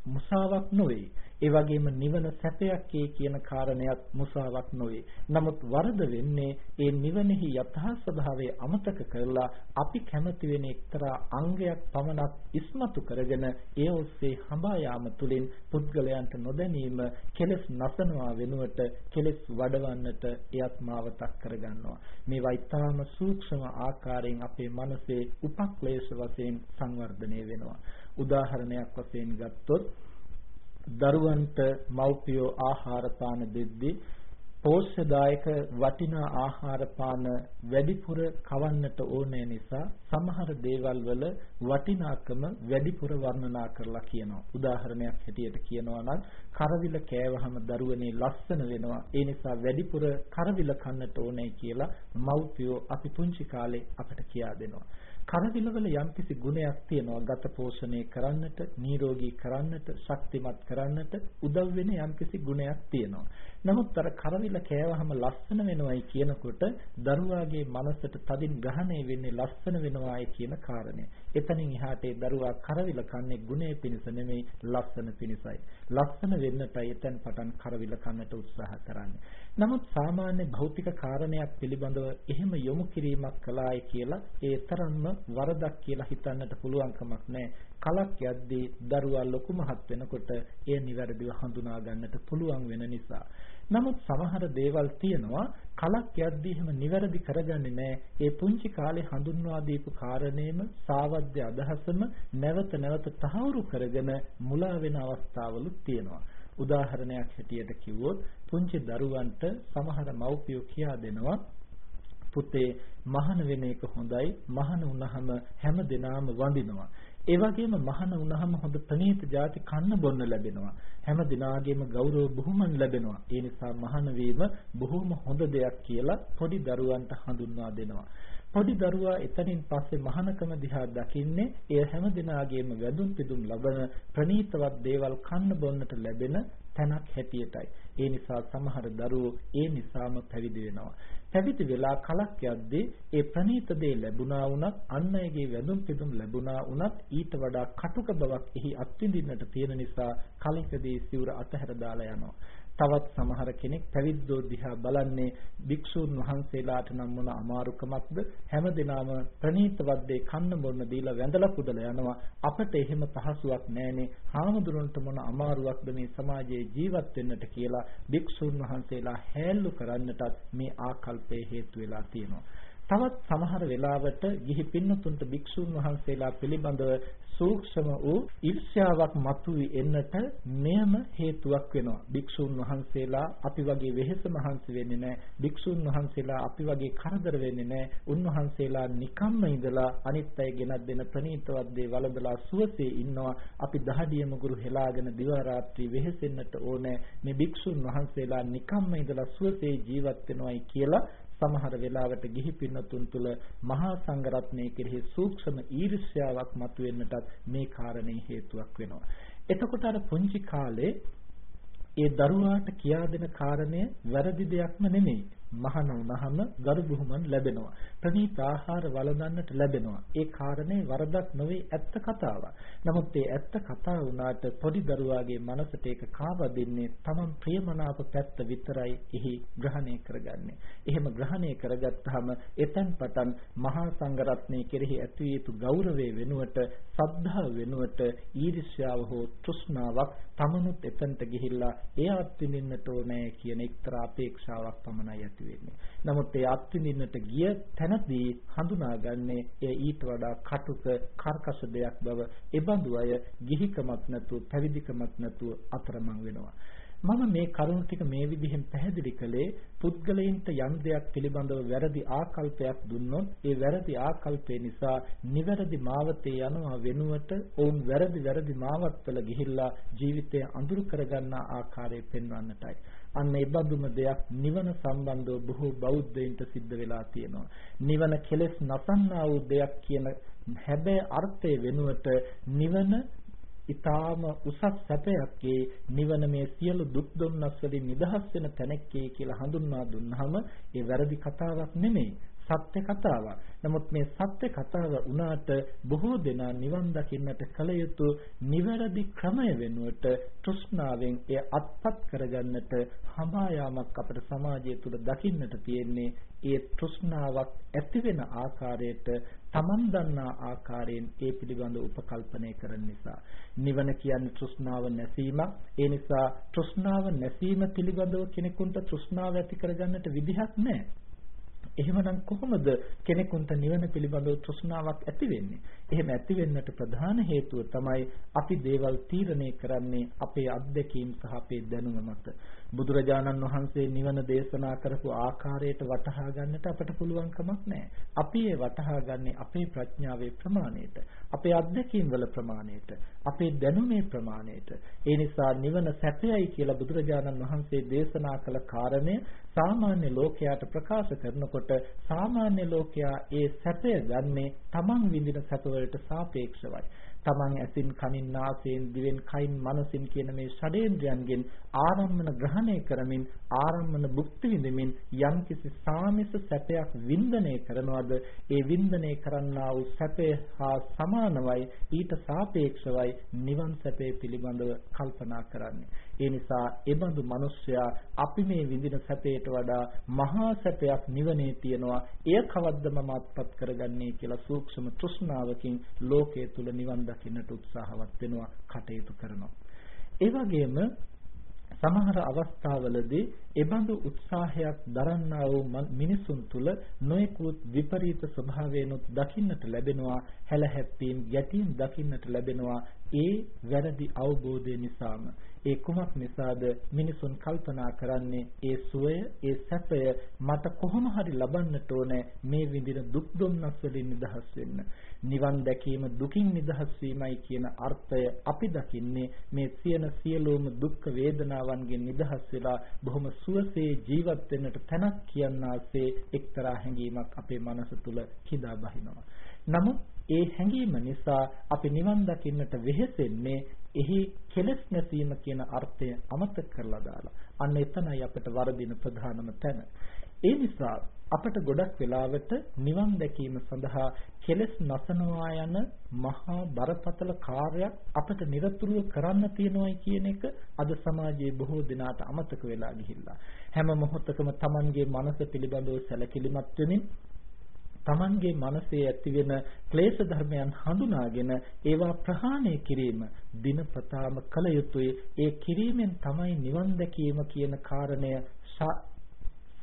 මුසාවක් නොවේ. ඒ වගේම නිවන සැපයක් කියන කාරණයක් මුසාවක් නොවේ. නමුත් වරද වෙන්නේ ඒ නිවනෙහි යථා ස්වභාවය අමතක කරලා අපි කැමති වෙන එක්තරා අංගයක් පමණක් ඉස්මතු කරගෙන ඒ ඔස්සේ හඹා යාම තුළින් පුද්ගලයන්ට නොදැනීම කෙලස් නසනවා වෙනුවට කෙලස් වඩවන්නට එයත් මාවතක් කරගන්නවා. මේවා ඊටාම සූක්ෂම ආකාරයෙන් අපේ මනසේ උපක්ලේශ වශයෙන් සංවර්ධනය වෙනවා. උදාහරණයක් වශයෙන් ගත්තොත් දරුවන්ට මව්පියෝ ආහාර පාන දෙද්දී පෝෂ්‍යදායක වටිනා ආහාර පාන වැඩිපුර කවන්නට ඕනේ නිසා සමහර දේවල් වල වටිනාකම වැඩිපුර වර්ණනා කරලා කියනවා. උදාහරණයක් හැටියට කියනවා නම් කරවිල කෑවහම දරුවනේ ලස්සන වෙනවා. ඒ නිසා වැඩිපුර කරවිල කන්නට ඕනේ කියලා මව්පියෝ අපි පුංචි කාලේ අපට කියා දෙනවා. කරවිලවල යම්කිසි ගුණයක් තියෙනවා ගත පෝෂණය කරන්නට, නිරෝගී කරන්නට, ශක්තිමත් කරන්නට උදව් වෙන යම්කිසි ගුණයක් තියෙනවා. නමුත් අර කරවිල කරවිල කෑවහම ලස්සන වෙනවයි කියනකොට දරුවාගේ මනසට තදින් ග්‍රහණය වෙන්නේ ලස්සන වෙනවායි කියන කාරණය. එතනින් එහාට ඒ දරුවා කරවිල කන්නේ ගුණය පිණිස නෙමෙයි ලස්සන පිණිසයි. ලස්සන වෙන්නටයි එතෙන් පටන් කරවිල කන්නට උත්සාහ කරන්නේ. නමුත් සාමාන්‍ය භෞතික කාරණයක් පිළිබඳව එහෙම යොමු කිරීමක් කළායි කියලා ඒ තරම්ම වරදක් කියලා හිතන්නට පුළුවන් කමක් නැහැ. කලක් යද්දී දරුවා ලොකු මහත් වෙනකොට එය નિවැරදිව හඳුනා ගන්නට පුළුවන් වෙන නිසා. නමුත් සමහර දේවල් තියෙනවා කලක් යද්දී එහෙම નિවැරදි කරගන්නේ නැහැ. ඒ පුංචි කාලේ හඳුන්වා දීපු කාරණේම සාවද්‍ය අදහසම නැවත නැවත තහවුරු කරගෙන මුලා වෙන අවස්ථාවලුත් තියෙනවා. උදාහරණයක් හැටියට කිව්වොත් පුංචි දරුවන්ට සමහර මව්පියෝ කියා දෙනවා පුතේ මහාන වෙන එක හොඳයි මහාන වුණාම හැම දිනාම වඳිනවා ඒ වගේම මහාන වුණාම හොඳ ප්‍රණීත ಜಾති කන්න බොන්න ලැබෙනවා. හැම දිනාගේම ගෞරව බුහුමන් ලැබෙනවා. ඒ නිසා මහාන වීම බොහොම හොඳ දෙයක් කියලා පොඩි දරුවන්ට හඳුන්වා දෙනවා. පොඩි දරුවා එතනින් පස්සේ මහානකම දිහා දකින්නේ එය හැම දිනාගේම වැඳුම් පිදුම් ලබන ප්‍රණීතවත් දේවල් කන්න බොන්නට ලැබෙන තැනක් හැටියටයි. ඒ නිසා සමහර දරුවෝ ඒ නිසාම පැවිදි වෙනවා. පැවිදි වෙලා කලක් යද්දී ඒ ප්‍රණීත දේ ලැබුණා වුණත් අන් අයගේ වැඳුම් පිදුම් ලැබුණා වුණත් ඊට වඩා කටුක බවක් එහි අත්විඳින්නට තියෙන නිසා කලිකදී සිවුර අතහැර දාලා යනවා. තවත් සමහර කෙනෙක් පැවිද්දෝ දිහා බලන්නේ භික්ෂූන් වහන්සේලාට නම් මොන අමාරුකමක්ද? හැමදෙනාම ප්‍රණීතවත් දේ කන්න බොන්න දීලා වැඳලා පුදලා යනවා. අපට එහෙම පහසුවක් නැහනේ. හාමුදුරන්ට මොන අමාරුවක්ද මේ සමාජයේ ජීවත් වෙන්නට කියලා භික්ෂූන් වහන්සේලා හැල්ලු කරන්නටත් මේ ආකල්පය හේතු වෙලා තියෙනවා. තවත් සමහර වෙලාවට ගිහි පින්නතුන්ට භික්ෂුන් වහන්සේලා පිළිබඳව සූක්ෂම වූ ඊර්ෂ්‍යාවක් මතුවී එන්නට මෙයම හේතුවක් වෙනවා. භික්ෂුන් වහන්සේලා අපි වගේ වෙහෙස මහන්සි වෙන්නේ නැහැ. භික්ෂුන් වහන්සේලා අපි වගේ කරදර වෙන්නේ නැහැ. උන්වහන්සේලා නිකම්ම ඉඳලා අනිත් අය ගෙනත් දෙන ප්‍රණීතවත් දේ වළඳලා සුවසේ ඉන්නවා. අපි දහඩිය මුගුරු හෙලාගෙන දිවා රාත්‍රී වෙහෙසෙන්නට ඕනේ. මේ භික්ෂුන් වහන්සේලා නිකම්ම ඉඳලා සුවසේ ජීවත් වෙනවයි කියලා සමහර වෙලාවට ගිහි පින්නතුන් තුළ මහා සංඝරත්නයේ කෙරෙහි සූක්ෂම ඊර්ෂ්‍යාවක් මතුවෙන්නටත් මේ කාරණේ හේතුවක් වෙනවා. එතකොට අර පුංචි කාලේ ඒ දරුවාට කියා දෙන කාරණය වැරදි දෙයක්ම නෙමෙයි. මහාන වුණාම ගරු බුහුමන් ලැබෙනවා. ප්‍රණීත ආහාර වළඳන්නට ලැබෙනවා. ඒ කාරණේ වරදක් නොවේ ඇත්ත කතාවක්. නමුත් ඒ ඇත්ත කතාව වුණාට පොඩි දරුවාගේ මනසට ඒක කාවදින්නේ Taman ප්‍රියමනාප පැත්ත විතරයි එහි ග්‍රහණය කරගන්නේ. එහෙම ග්‍රහණය කරගත්තාම එතෙන් පටන් මහා සංඝරත්නයේ කෙරෙහි ඇති යුතු ගෞරවය වෙනුවට සද්ධාව වෙනුවට ඊර්ෂ්‍යාව හෝ තෘෂ්ණාවක් තමනුත් එතනට ගිහිල්ලා ඒ අත්විඳින්නට ඕනේ කියන එක්තරා අපේක්ෂාවක් පමණයි ඇති වෙන්නේ. නමුත් ඒ අත්විඳින්නට ගිය තැනදී හඳුනාගන්නේ ඒ ඊට වඩා කටුක කර්කශ දෙයක් බව. ඒ බඳු අය ගිහිකමක් නැතුව පැවිදිකමක් නැතුව අතරමං වෙනවා. මම මේ කරුණු ටික මේ විදිහෙන් පැහැදිලි කළේ පුද්ගලයින්ට යම් දෙයක් පිළිබඳව වැරදි ආකල්පයක් දුන්නොත් ඒ වැරදි ආකල්පය නිසා නිවැරදි මාවතේ යනවා වෙනුවට ඔවුන් වැරදි වැරදි මාවත්වල ගිහිල්ලා ජීවිතය අඳුරු කරගන්නා ආකාරය පෙන්වන්නටයි. අන්න ඒ බඳුම දෙයක් නිවන සම්බන්ධව බොහෝ බෞද්ධයින්ට සිද්ධ වෙලා තියෙනවා. නිවන කෙලෙස් නසන්නා වූ දෙයක් කියන හැබැයි අර්ථය වෙනුවට නිවන ඊටාම උසස් සැපයක්ගේ නිවන මේ සියලු දුක් දුන්නස් වලින් නිදහස් වෙන තැනැක්කේ කියලා හඳුන්වා දුන්නාම ඒ වැරදි කතාවක් නෙමෙයි සත්‍ය කතාවක්. නමුත් මේ සත්‍ය කතාව උනාට බොහෝ දෙනා නිවන් දකින්නට කල යුතු නිවැරදි ක්‍රමය වෙනුවට තෘෂ්ණාවෙන් එය අත්පත් කරගන්නට හඹා යාමක් අපේ සමාජය තුළ දකින්නට තියෙන්නේ. ඒ තෘෂ්ණාවක් ඇති වෙන ආකාරයට තමන් දන්නා ආකාරයෙන් ඒ පිළිබඳ උපකල්පනය කරන නිසා. නිවන කියන්නේ තෘෂ්ණාව නැසීමක්. ඒ නිසා තෘෂ්ණාව නැසීම පිළිබඳව කෙනෙකුට තෘෂ්ණාව ඇති කරගන්නට විදිහක් නැහැ. එහෙමනම් කොහොමද කෙනෙකුට නිවන පිළිබඳව තෘෂ්ණාවක් ඇති වෙන්නේ? එහෙම ඇති වෙන්නට ප්‍රධාන හේතුව තමයි අපි දේවල් තීරණය කරන්නේ අපේ අත්දැකීම් සහ අපේ දැනුම මත. බුදුරජාණන් වහන්සේ නිවන දේශනා කරපු ආකාරයට වටහා ගන්නට අපට පුළුවන් කමක් නැහැ. අපි ඒ වටහා ගන්නේ අපේ ප්‍රඥාවේ ප්‍රමාණයට, අපේ අත්දැකීම් වල ප්‍රමාණයට, අපේ දැනුමේ ප්‍රමාණයට. ඒ නිසා නිවන සැපයයි කියලා බුදුරජාණන් වහන්සේ දේශනා කළ කාරණය සාමාන්‍ය ලෝකයාට ප්‍රකාශ කරනකොට සාමාන්‍ය ලෝකයා ඒ සැපය ගන්නේ තමන් විඳින සැපවලට සාපේක්ෂවයි. තමන් ඇසින් කනින් නාසයෙන් දිවෙන් කයින් මනසින් කියන මේ ෂඩේන්ද්‍රයන්ගෙන් ආරම්මන ග්‍රහණය කරමින් ආරම්මන භුක්ති විඳමින් යම්කිසි සාමිස සැපයක් වින්දනය කරනවද? ඒ වින්දනය කරන්නා වූ සැපය හා සමානවයි ඊට සාපේක්ෂවයි නිවන් සැපේ පිළිබඳව කල්පනා කරන්නේ. ඒ නිසා එබඳු මිනිසයා අපි මේ විඳින සැපයට වඩා මහා සැපයක් නිවනේ තියනවා. එය කවද්ද මම අත්පත් කරගන්නේ කියලා සූක්ෂම තෘෂ්ණාවකින් ලෝකයේ තුල නිවන් දකින්නට උත්සාහවත් වෙනවා කටයුතු කරනවා. ඒ වගේම සමහර අවස්ථාවලදී එබඳු උත්සාහයක් දරන්නා වූ මිනිසුන් තුල නොයෙකුත් විපරීත ස්වභාවයනොත් දකින්නට ලැබෙනවා හැලහැප්පීම් ගැටීම් දකින්නට ලැබෙනවා ඒ වැරදි අවබෝධය නිසාම. ඒ කුමක් නිසාද? මිනිසුන් කල්පනා කරන්නේ ඒ සුවය ඒ සැපය මට කොහොම හරි ලබන්නට ඕනේ මේ විඳින දුක් දුම්නස් වලින් නිදහස් වෙන්න. නිවන් දැකීම දුකින් නිදහස් වීමයි කියන අර්ථය අපි දකින්නේ මේ සියන සියලුම දුක් වේදනාවන්ගෙන් නිදහස් වෙලා බොහොම සුවසේ ජීවත් වෙන්නට තැනක් කියන්නාසේ එක්තරා හැඟීමක් අපේ මනස තුල කිදා බහිනවා නමුත් ඒ හැඟීම නිසා අපි නිවන් දකින්නට වෙහෙසෙන්නේ එහි කෙලස් නැසීම කියන අර්ථය අමතක කරලා දාලා. අන්න එතනයි අපිට වරදින ප්‍රධානම තැන. ඒ නිසා අපට ගොඩක් වෙලාවට නිවන් දැකීම සඳහා කෙලස් නසනවා යන මහා බරපතල කාර්යයක් අපට নিরතුරුව කරන්න තියෙනවායි කියන එක අද සමාජයේ බොහෝ දෙනාට අමතක වෙලා ගිහිල්ලා හැම මොහොතකම Tamanගේ මනස පිළිබඳව සැලකිලිමත් වෙමින් Tamanගේ මනසේ ඇතිවෙන ක්ලේශ ධර්මයන් හඳුනාගෙන ඒවා ප්‍රහාණය කිරීම දිනපතාම කළ යුතුයි. ඒ කිරීමෙන් තමයි නිවන් දැකීම කියන කාරණය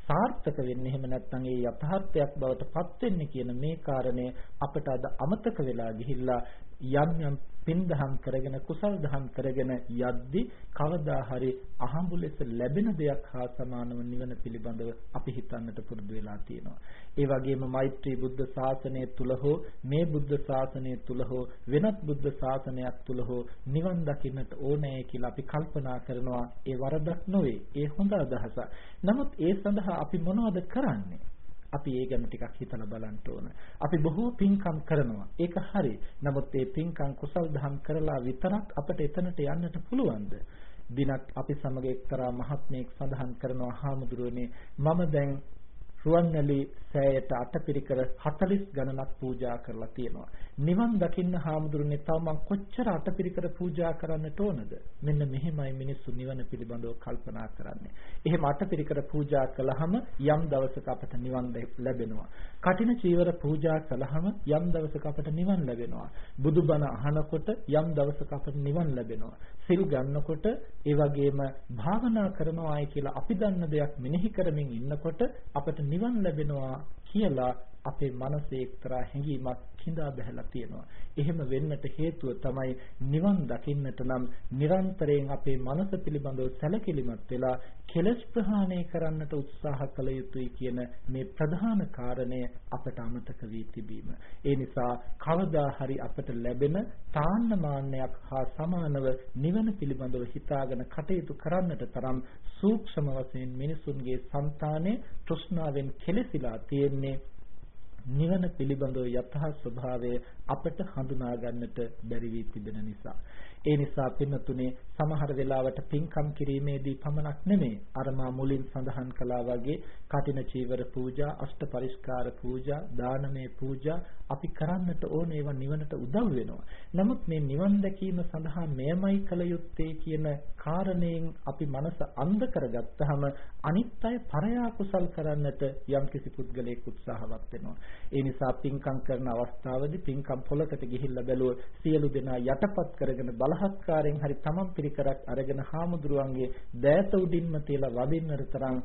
සාර්ථක වෙන්නේ එහෙම නැත්නම් ඒ යථාර්ථයක් බවට පත් වෙන්නේ කියන මේ කාරණය අපට අද අමතක වෙලා ගිහිල්ලා යම් යම් පින් දහම් කරගෙන කුසල් දහම් කරගෙන යද්දි කවදා හරි අහඹු ලෙස ලැබෙන දෙයක් හා සමානව නිවන පිළිබඳව අපි හිතන්නට පුරුදු වෙලා තියෙනවා. ඒ වගේම මෛත්‍රී බුද්ධ ශාසනය තුල හෝ මේ බුද්ධ ශාසනය තුල හෝ වෙනත් බුද්ධ ශාසනයක් තුල හෝ නිවන් දකින්නට ඕනෑ කියලා අපි කල්පනා කරනවා. ඒ වරදක් නොවේ. ඒ හොඳ අදහසක්. නමුත් ඒ සඳහා අපි මොනවද කරන්නේ? අපි ඒ ගැන ටිකක් හිතලා බලන්න ඕන. අපි බොහෝ පින්කම් කරනවා. ඒක හරි. නමුත් ඒ පින්කම් කුසල් දහම් කරලා විතරක් අපිට එතනට යන්නට පුළුවන්ද? දිනක් අපි සමග එක්තරා මහත්මයෙක් සඳහන් කරනවා හාමුදුරුවනේ මම දැන් රුවන්වැලි සෑයට අටපිරිකර 40 ගණනක් පූජා කරලා තියෙනවා. නිවන් දකින්න හාමුදුරනේ තව මං කොච්චර අටපිරිකර පූජා කරන්නට ඕනද? මෙන්න මෙහෙමයි මිනිස්සු නිවන පිළිබඳව කල්පනා කරන්නේ. එහෙම අටපිරිකර පූජා කළාම යම් දවසක අපට නිවන් ලැබෙනවා. කටින චීවර පූජා කළාම යම් දවසක අපට නිවන් ලැබෙනවා. බුදුබණ අහනකොට යම් දවසක අපට නිවන් ලැබෙනවා. සිල් ගන්නකොට ඒ වගේම භාවනා කරනවායි කියලා අපි දන්න දෙයක් මෙනෙහි කරමින් ඉන්නකොට අපට නිවන් ලැබෙනවා කියලා අපේ මනසේ එක්තරා හැඟීමක් කිඳා බහැලා තියෙනවා. එහෙම වෙන්නට හේතුව තමයි නිවන් දකින්නට නම් නිරන්තරයෙන් අපේ මනස පිළිබඳව සැලකිලිමත් වෙලා කෙලස් ප්‍රහාණය කරන්නට උත්සාහ කළ යුතුයි කියන මේ ප්‍රධාන කාරණය අපට අමතක වී තිබීම. ඒ නිසා කවදා හරි අපට ලැබෙන තාන්න මාන්නයක් හා සමානව නිවන පිළිබඳව හිතාගෙන කටයුතු කරන්නට තරම් සූක්ෂම වශයෙන් මිනිසුන්ගේ సంతානේ තෘෂ්ණාවෙන් කෙලසිලා තියෙන්නේ නිවන පිළිබඳව යථා ස්වභාවය අපට හඳුනා ගන්නට බැරි වී තිබෙන නිසා. ඒ නිසා පින්නතුනේ සමහර වෙලාවට පින්කම් කිරීමේදී පමණක් නෙමෙයි අර මා මුලින් සඳහන් කළා වගේ කටින චීවර පූජා අෂ්ට පරිස්කාර පූජා දානමය පූජා අපි කරන්නට ඕන ඒවා නිවනට උදව් වෙනවා. නමුත් මේ නිවන් දැකීම සඳහා මෙයමයි කළ යුත්තේ කියන කාරණයෙන් අපි මනස අන්ධ කරගත්තාම අනිත් අය පරයා කුසල් කරන්නට යම්කිසි පුද්ගලයෙක් උත්සාහවත් වෙනවා ඒ නිසා පින්කම් කරන අවස්ථාවේදී පින්කම් පොලකට ගිහිල්ලා බැලුවොත් සියලු දෙනා යටපත් කරගෙන බල බලහත්කාරයෙන් හරි තමන් පිරිකරක් අරගෙන හාමුදුරුවන්ගේ දෑත උඩින්ම තියලා වදින්නට තරම්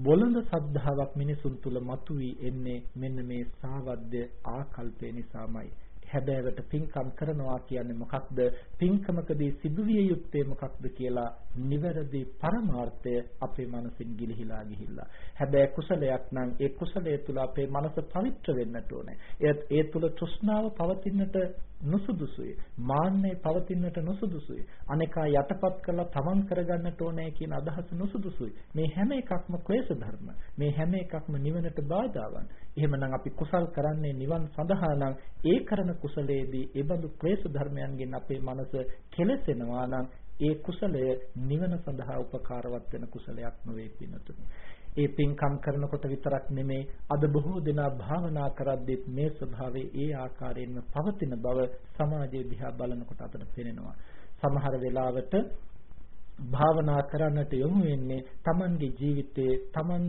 බොළඳ සද්ධාාවක් මිනිසුන් තුල මතුවී එන්නේ මෙන්න මේ සාවද්‍ය ආකල්පය නිසාමයි. හැබෑවට පින්කම් කරනවා කියන්නේ මොකක්ද? පින්කමකදී සිදුවිය යුත්තේ මොකක්ද කියලා නිවැරදි පරමාර්ථය අපේ මනසින් ගිලිහිලා ගිහිල්ලා. හැබැයි කුසලයක් නම් ඒ කුසලයේ තුල අපේ මනස පවිත්‍ර වෙන්නට ඕනේ. ඒ තුල තෘෂ්ණාව පවතින්නට නුසුදුසුයි. මාන්නය පවතින්නට නුසුදුසුයි. අනේකා යටපත් කරලා තමන් කරගන්නට ඕනේ කියන අදහස නුසුදුසුයි. මේ හැම එකක්ම ක්ලේශ ධර්ම. මේ හැම එකක්ම නිවනට බාධාවන්. එහෙමනම් අපි කුසල් කරන්නේ නිවන් සඳහා නම් ඒ කරන කුසලයේදී ඒ බඳු ක්ලේශ ධර්මයන්ගෙන් අපේ මනස කෙලසෙනවා නම් ඒ කුසලය නිවන සඳහා උපකාරවත් වෙන කුසලයක් නොවේ පිනතුනි. ඒ පින්කම් කරනකොට විතරක් නෙමේ අද බොහෝ දෙනා භාවනා කරද්දීත් මේ ස්වභාවය ඒ ආකාරයෙන්ම පවතින බව සමාජයේ දිහා බලනකොට අපට පේනවා. සමහර වෙලාවට භාවනා කරන්නට යොමු වෙන්නේ Tamanගේ ජීවිතයේ Taman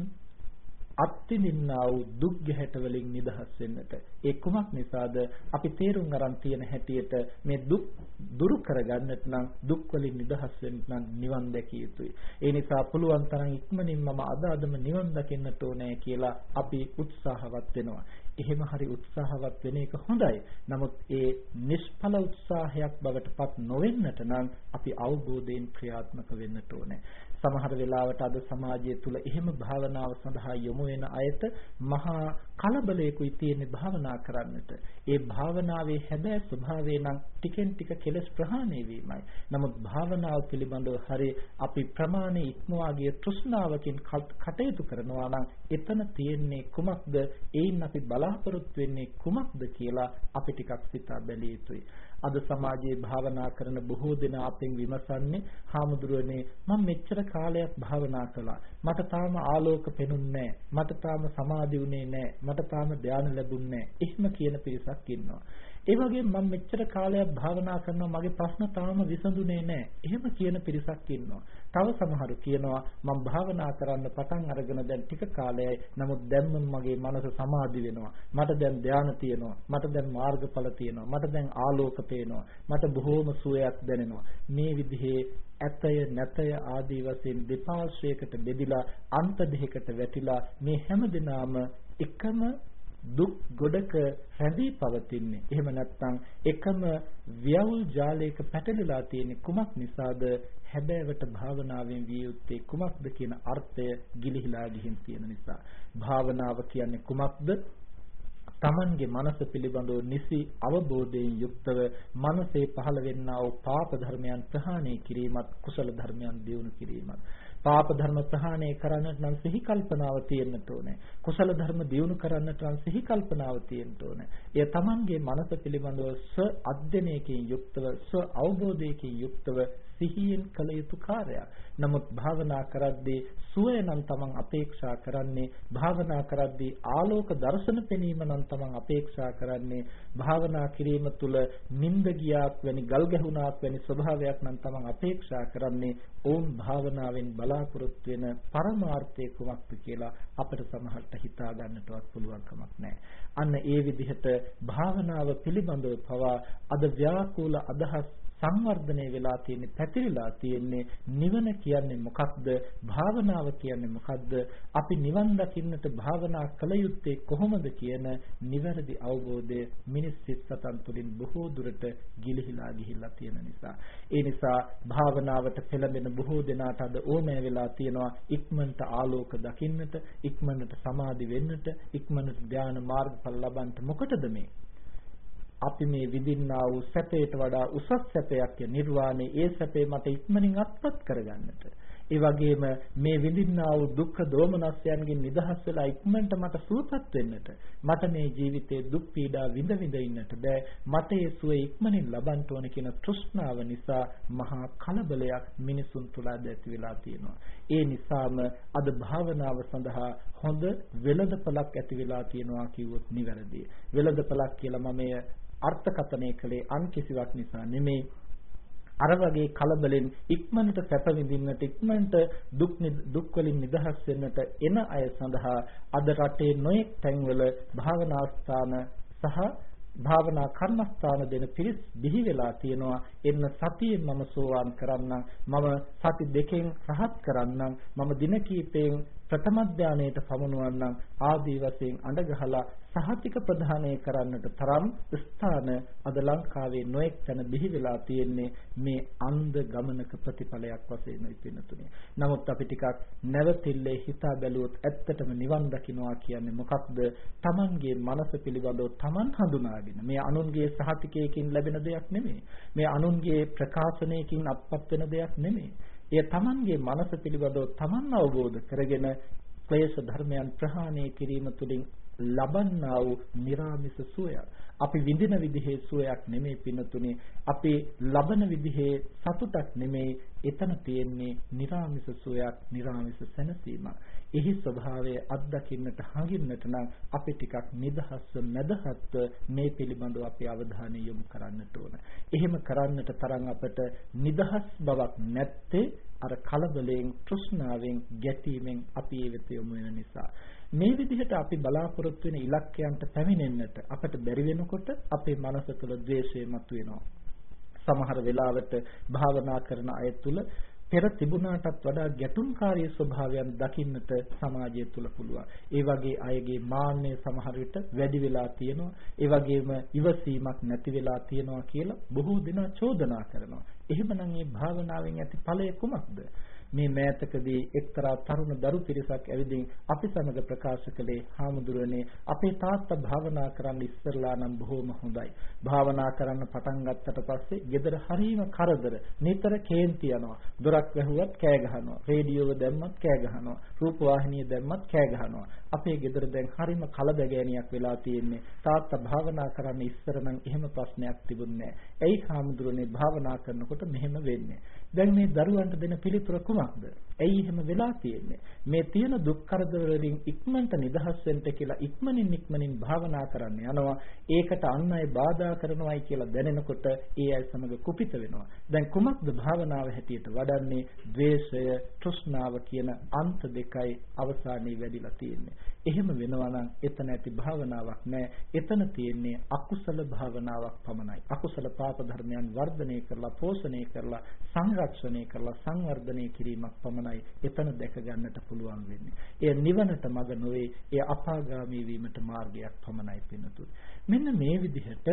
අත්විඳින්නා වූ දුක් ගැහැට වලින් නිදහස් වෙන්නට ඒ කුමක් නිසාද අපි තේරුම් ගන්න තියෙන හැටියට මේ දුක් දුරු කරගන්නට නම් දුක් වලින් නිදහස් වෙන්න නම් නිවන් දැකිය යුතුයි ඒ නිසා පුළුවන් තරම් ඉක්මනින් මම අද අදම නිවන් දකින්නට ඕනේ කියලා අපි උත්සාහවත් වෙනවා එහෙම හරි උත්සාහවත් වෙන එක හොඳයි. නමුත් ඒ නිෂ්ඵල උත්සාහයක් බවට පත් නොවෙන්නට නම් අපි අවබෝධයෙන් ක්‍රියාත්මක වෙන්නට ඕනේ. සමහර වෙලාවට අද සමාජය තුල එහෙම භාවනාව සඳහා යොමු වෙන අයට මහා කලබලයකුයි තියෙන භාවනා කරන්නට. ඒ භාවනාවේ හැබෑ ස්වභාවය නම් ටිකෙන් ටික කෙලස් ප්‍රහාණය වීමයි. නමුත් භාවනාව පිළිබඳව හරි අපි ප්‍රමාණය ඉක්මවා ගිය තෘෂ්ණාවකින් කටයුතු කරනවා නම් එතන තියෙන්නේ කුමක්ද? ඒයින් අපි බලාපොරොත්තු වෙන්නේ කුමක්ද කියලා අපි ටිකක් සිතා බැලිය යුතුයි. අද සමාජයේ භාවනා කරන බොහෝ දෙනා අපෙන් විමසන්නේ හාමුදුරුවනේ මම මෙච්චර කාලයක් භාවනා කළා. මට තාම ආලෝක පෙනුන්නේ මට තාම සමාධි උනේ නැහැ. මට තාම ධානය ලැබුන්නේ එහෙම කියන පිරිසක් ඉන්නවා. ඒ වගේම මම මෙච්චර කාලයක් භාවනා කරනවා මගේ ප්‍රශ්න තාම විසඳුනේ නැහැ. එහෙම කියන පිරිසක් ඉන්නවා. තව සමහරු කියනවා මම භාවනා කරන්න පටන් අරගෙන දැන් ටික කාලයයි. නමුත් දැන් මගේ මනස සමාධි වෙනවා. මට දැන් ධානය තියෙනවා. මට දැන් මාර්ගඵල තියෙනවා. මට දැන් ආලෝක පේනවා. මට බොහෝම සුවයක් දැනෙනවා. මේ විදිහේ ඇතය නැතය ආදී වශයෙන් දෙපාර්ශ්වයකට බෙදිලා අන්ත දෙකකට වැටිලා මේ හැම දිනාම එකම දුක් ගොඩක රැඳී පවතින්නේ. එහෙම නැත්නම් එකම ව්‍යවුල් ජාලයක පැටලලා තියෙන කුමක් නිසාද? හැබෑවට භාවනාවෙන් විය යුත්තේ කුමක්ද කියන අර්ථය ගිලිහිලා ගිහින් තියෙන නිසා. භාවනාව කියන්නේ කුමක්ද? තමන්ගේ මනස පිළිබඳව නිසි අවබෝධයෙන් යුක්තව මනසේ පහළ වෙන්නා වූ පාප ධර්මයන් ප්‍රහාණය කිරීමත් කුසල ධර්මයන් දියුණු කිරීමත් පාප ධර්ම ප්‍රහාණය කරන්නට නම් සිහි කල්පනාව තියෙන්නට ඕනේ. කුසල ධර්ම දියුණු කරන්නට නම් සිහි කල්පනාව තියෙන්න ඕනේ. එය Tamanගේ මනස පිළිබඳව ස්ව අධ්‍යයනයකින් යුක්තව ස්ව අවබෝධයකින් යුක්තව සිහියෙන් කළ යුතු කාර්යයක්. නමුත් භාවනා කරද්දී සුවය නම් තමන් අපේක්ෂා කරන්නේ භාවනා කරද්දී ආලෝක දර්ශන පෙනීම නම් තමන් අපේක්ෂා කරන්නේ භාවනා කිරීම තුළ නිନ୍ଦ ගියාක් වැනි ගල් ගැහුණාක් වැනි ස්වභාවයක් නම් තමන් අපේක්ෂා කරන්නේ ඕම් භාවනාවෙන් බලාපොරොත්තු වෙන පරමාර්ථය කුමක්ද කියලා අපිට සමහරට හිතා ගන්නටවත් පුළුවන් කමක් නැහැ. අන්න ඒ විදිහට භාවනාව පිළිබඳව පවා අද ව්‍යාකූල අදහස් සංවර්ධනය වෙලා තියෙන්නේ පැතිරිලා තියෙන්නේ නිවන කියන්නේ මොකක්ද? භාවනාව කියන්නේ මොකක්ද? අපි නිවන් දකින්නට භාවනා කළ යුත්තේ කොහොමද කියන නිවැරදි අවබෝධය මිනිස් සිත් සතන් තුළින් බොහෝ දුරට ගිලිහිලා ගිහිල්ලා තියෙන නිසා. ඒ නිසා භාවනාවට පෙළඹෙන බොහෝ දෙනාට අද ඕමෑ වෙලා තියෙනවා ඉක්මනට ආලෝක දකින්නට ඉක්මනට සමාධි වෙන්නට ඉක්මනට ධානා මාර්ගඵල ලබන්නට. මොකටද මේ? අපි මේ විඳින්නා වූ සැපයට වඩා උසස් සැපයක් නිර්වාණය. ඒ සැපේ මට ඉක්මනින් අත්පත් කරගන්නට. ඒ වගේම මේ විඳින්නා වූ දුක්ඛ දෝමනස්යන්ගෙන් නිදහස් වෙලා ඉක්මනට මට සුවපත් වෙන්නට මට මේ ජීවිතයේ දුක් පීඩා විඳ විඳ ඉන්නට බෑ. මට ඒ සුවය ඉක්මනින් ලබන්න ඕන කියන තෘෂ්ණාව නිසා මහා කලබලයක් මිනිසුන් තුළ ඇති වෙලා තියෙනවා. ඒ නිසාම අද භාවනාව සඳහා හොඳ වෙළඳපළක් ඇති වෙලා තියෙනවා කිව්වොත් නිවැරදියි. වෙළඳපළක් කියලා මම අර්ථකථනය කළේ අන් කිසිවක් නිසා නෙමෙයි. අර වගේ කලබලෙන් ඉක්මනට සැප විඳින්නට ඉක්මනට දුක් දුක් වලින් නිදහස් වෙන්නට එන අය සඳහා අද රටේ නොයෙක් තැන්වල භාවනා ස්ථාන සහ භාවනා කර්මස්ථාන දෙන පිරිස් බිහි වෙලා තියෙනවා. එන්න සතියෙන් මම සෝවාන් කරන්නම්. මම සති දෙකෙන් රහත් කරන්නම්. මම දින කීපයෙන් ප්‍රථම ධානයට පමුණුවන්නම් ආදී වශයෙන් අඬ ගහලා සහතික ප්‍රදානය කරන්නට තරම් ස්ථාන අද ලංකාවේ නොඑක් තැන බිහි වෙලා තියෙන්නේ මේ අන්ධ ගමනක ප්‍රතිඵලයක් වශයෙන් ඉපිනතුනේ. නමුත් අපි ටිකක් නැවතිල්ලේ හිතා බැලුවොත් ඇත්තටම නිවන් දකින්නවා කියන්නේ මොකක්ද? Tamanගේ මනස පිළිබඳව Taman හඳුනාගෙන මේ අනුන්ගේ සහතිකයකින් ලැබෙන දෙයක් නෙමෙයි. මේ අනුන්ගේ ප්‍රකාශනයකින් අත්පත් වෙන දෙයක් නෙමෙයි. එය තමන්ගේ මනස පිළිබඳව තමන් අවබෝධ කරගෙන ක්ලේශ ධර්මයන් ප්‍රහාණය කිරීම තුළින් ලබන්නා වූ निराமிස සුවය අපි විඳින විදිහේ සුවයක් නෙමෙයි පින්නතුනේ අපි ලබන විදිහේ සතුටක් නෙමෙයි එතන තියෙන්නේ निराமிස සුවයක් निराமிස සැනසීමක්. එහි ස්වභාවය අත්දකින්නට හඟින්නට නම් අපි ටිකක් නිදහස්ව මැදහත්ව මේ පිළිබඳව අපි අවධානය යොමු කරන්නට ඕන. එහෙම කරන්නට තරම් අපට නිදහස් බවක් නැත්තේ අර කලබලයෙන්, තෘෂ්ණාවෙන්, ගැටීමෙන් අපි ඒ වෙත යොමු වෙන නිසා. මේ විදිහට අපි බලාපොරොත්තු වෙන ඉලක්කයන්ට පැමිණෙන්නට අපට බැරි වෙනකොට අපේ මනස තුළ ද්වේෂය මතුවෙනවා. සමහර වෙලාවට භාවනා කරන අය තුළ පෙර තිබුණාටත් වඩා ගැටුම්කාරී ස්වභාවයන් දකින්නට සමාජය තුල පුළුවන්. ඒ වගේ අයගේ මාන්නය සමහර විට වැඩි වෙලා තියෙනවා. ඒ වගේම ඉවසීමක් නැති වෙලා තියෙනවා කියලා බොහෝ දෙනා චෝදනා කරනවා. එහෙමනම් මේ භාවනාවෙන් ඇති ඵලය කුමක්ද? මේ මෑතකදී එක්තරා තරුණ දරු පිරිසක් ඇවිදින් අපි සමග ප්‍රකාශ කළේ හාමුදුරනේ අපේ තාත්තා භාවනා කරන්න ඉස්සරලා නම් බොහොම හොඳයි. භාවනා කරන්න පටන් ගත්තට පස්සේ ගෙදර හරීම කරදර, නිතර කේන්ති යනවා. දොරක් වැහුවත් කෑ ගහනවා. රේඩියෝව දැම්මත් කෑ ගහනවා. රූපවාහිනිය දැම්මත් කෑ ගහනවා. අපේ ගෙදර දැන් හරීම කලබගෑනියක් වෙලා තියෙන්නේ. තාත්තා භාවනා කරන්න ඉස්සර නම් එහෙම ප්‍රශ්නයක් තිබුණේ නැහැ. ඇයි හාමුදුරනේ භාවනා කරනකොට මෙහෙම වෙන්නේ? දැන් මේ දරුවන්ට දෙන පිළිතුර කුමක්ද? ඇයි එහෙම වෙලා තියෙන්නේ? මේ තියෙන දුක් කරදර වලින් ඉක්මනට නිදහස් වෙන්න කියලා ඉක්මනින් ඉක්මනින් භාවනා කරන්න යනවා. ඒකට අන් අය බාධා කරනවායි කියලා දැනෙනකොට ඒ අය සමග කුපිත වෙනවා. දැන් කුමක්ද භාවනාව හැටියට වඩන්නේ? ද්වේෂය, තෘෂ්ණාව කියන අන්ත දෙකයි අවසානයේ වැඩිලා තියෙන්නේ. එහෙම වෙනවා නම් එතන ඇති භාවනාවක් නැහැ. එතන තියෙන්නේ අකුසල භාවනාවක් පමණයි. අකුසල පාප ධර්මයන් වර්ධනය කරලා පෝෂණය කරලා සංරක්ෂණය කරලා සංවර්ධනය කිරීමක් පමණයි එතන දැක ගන්නට පුළුවන් වෙන්නේ. එය නිවනට මඟ නොවේ. එය අපාගාමී වීමට මාර්ගයක් පමණයි පින්නතුනි. මෙන්න මේ විදිහට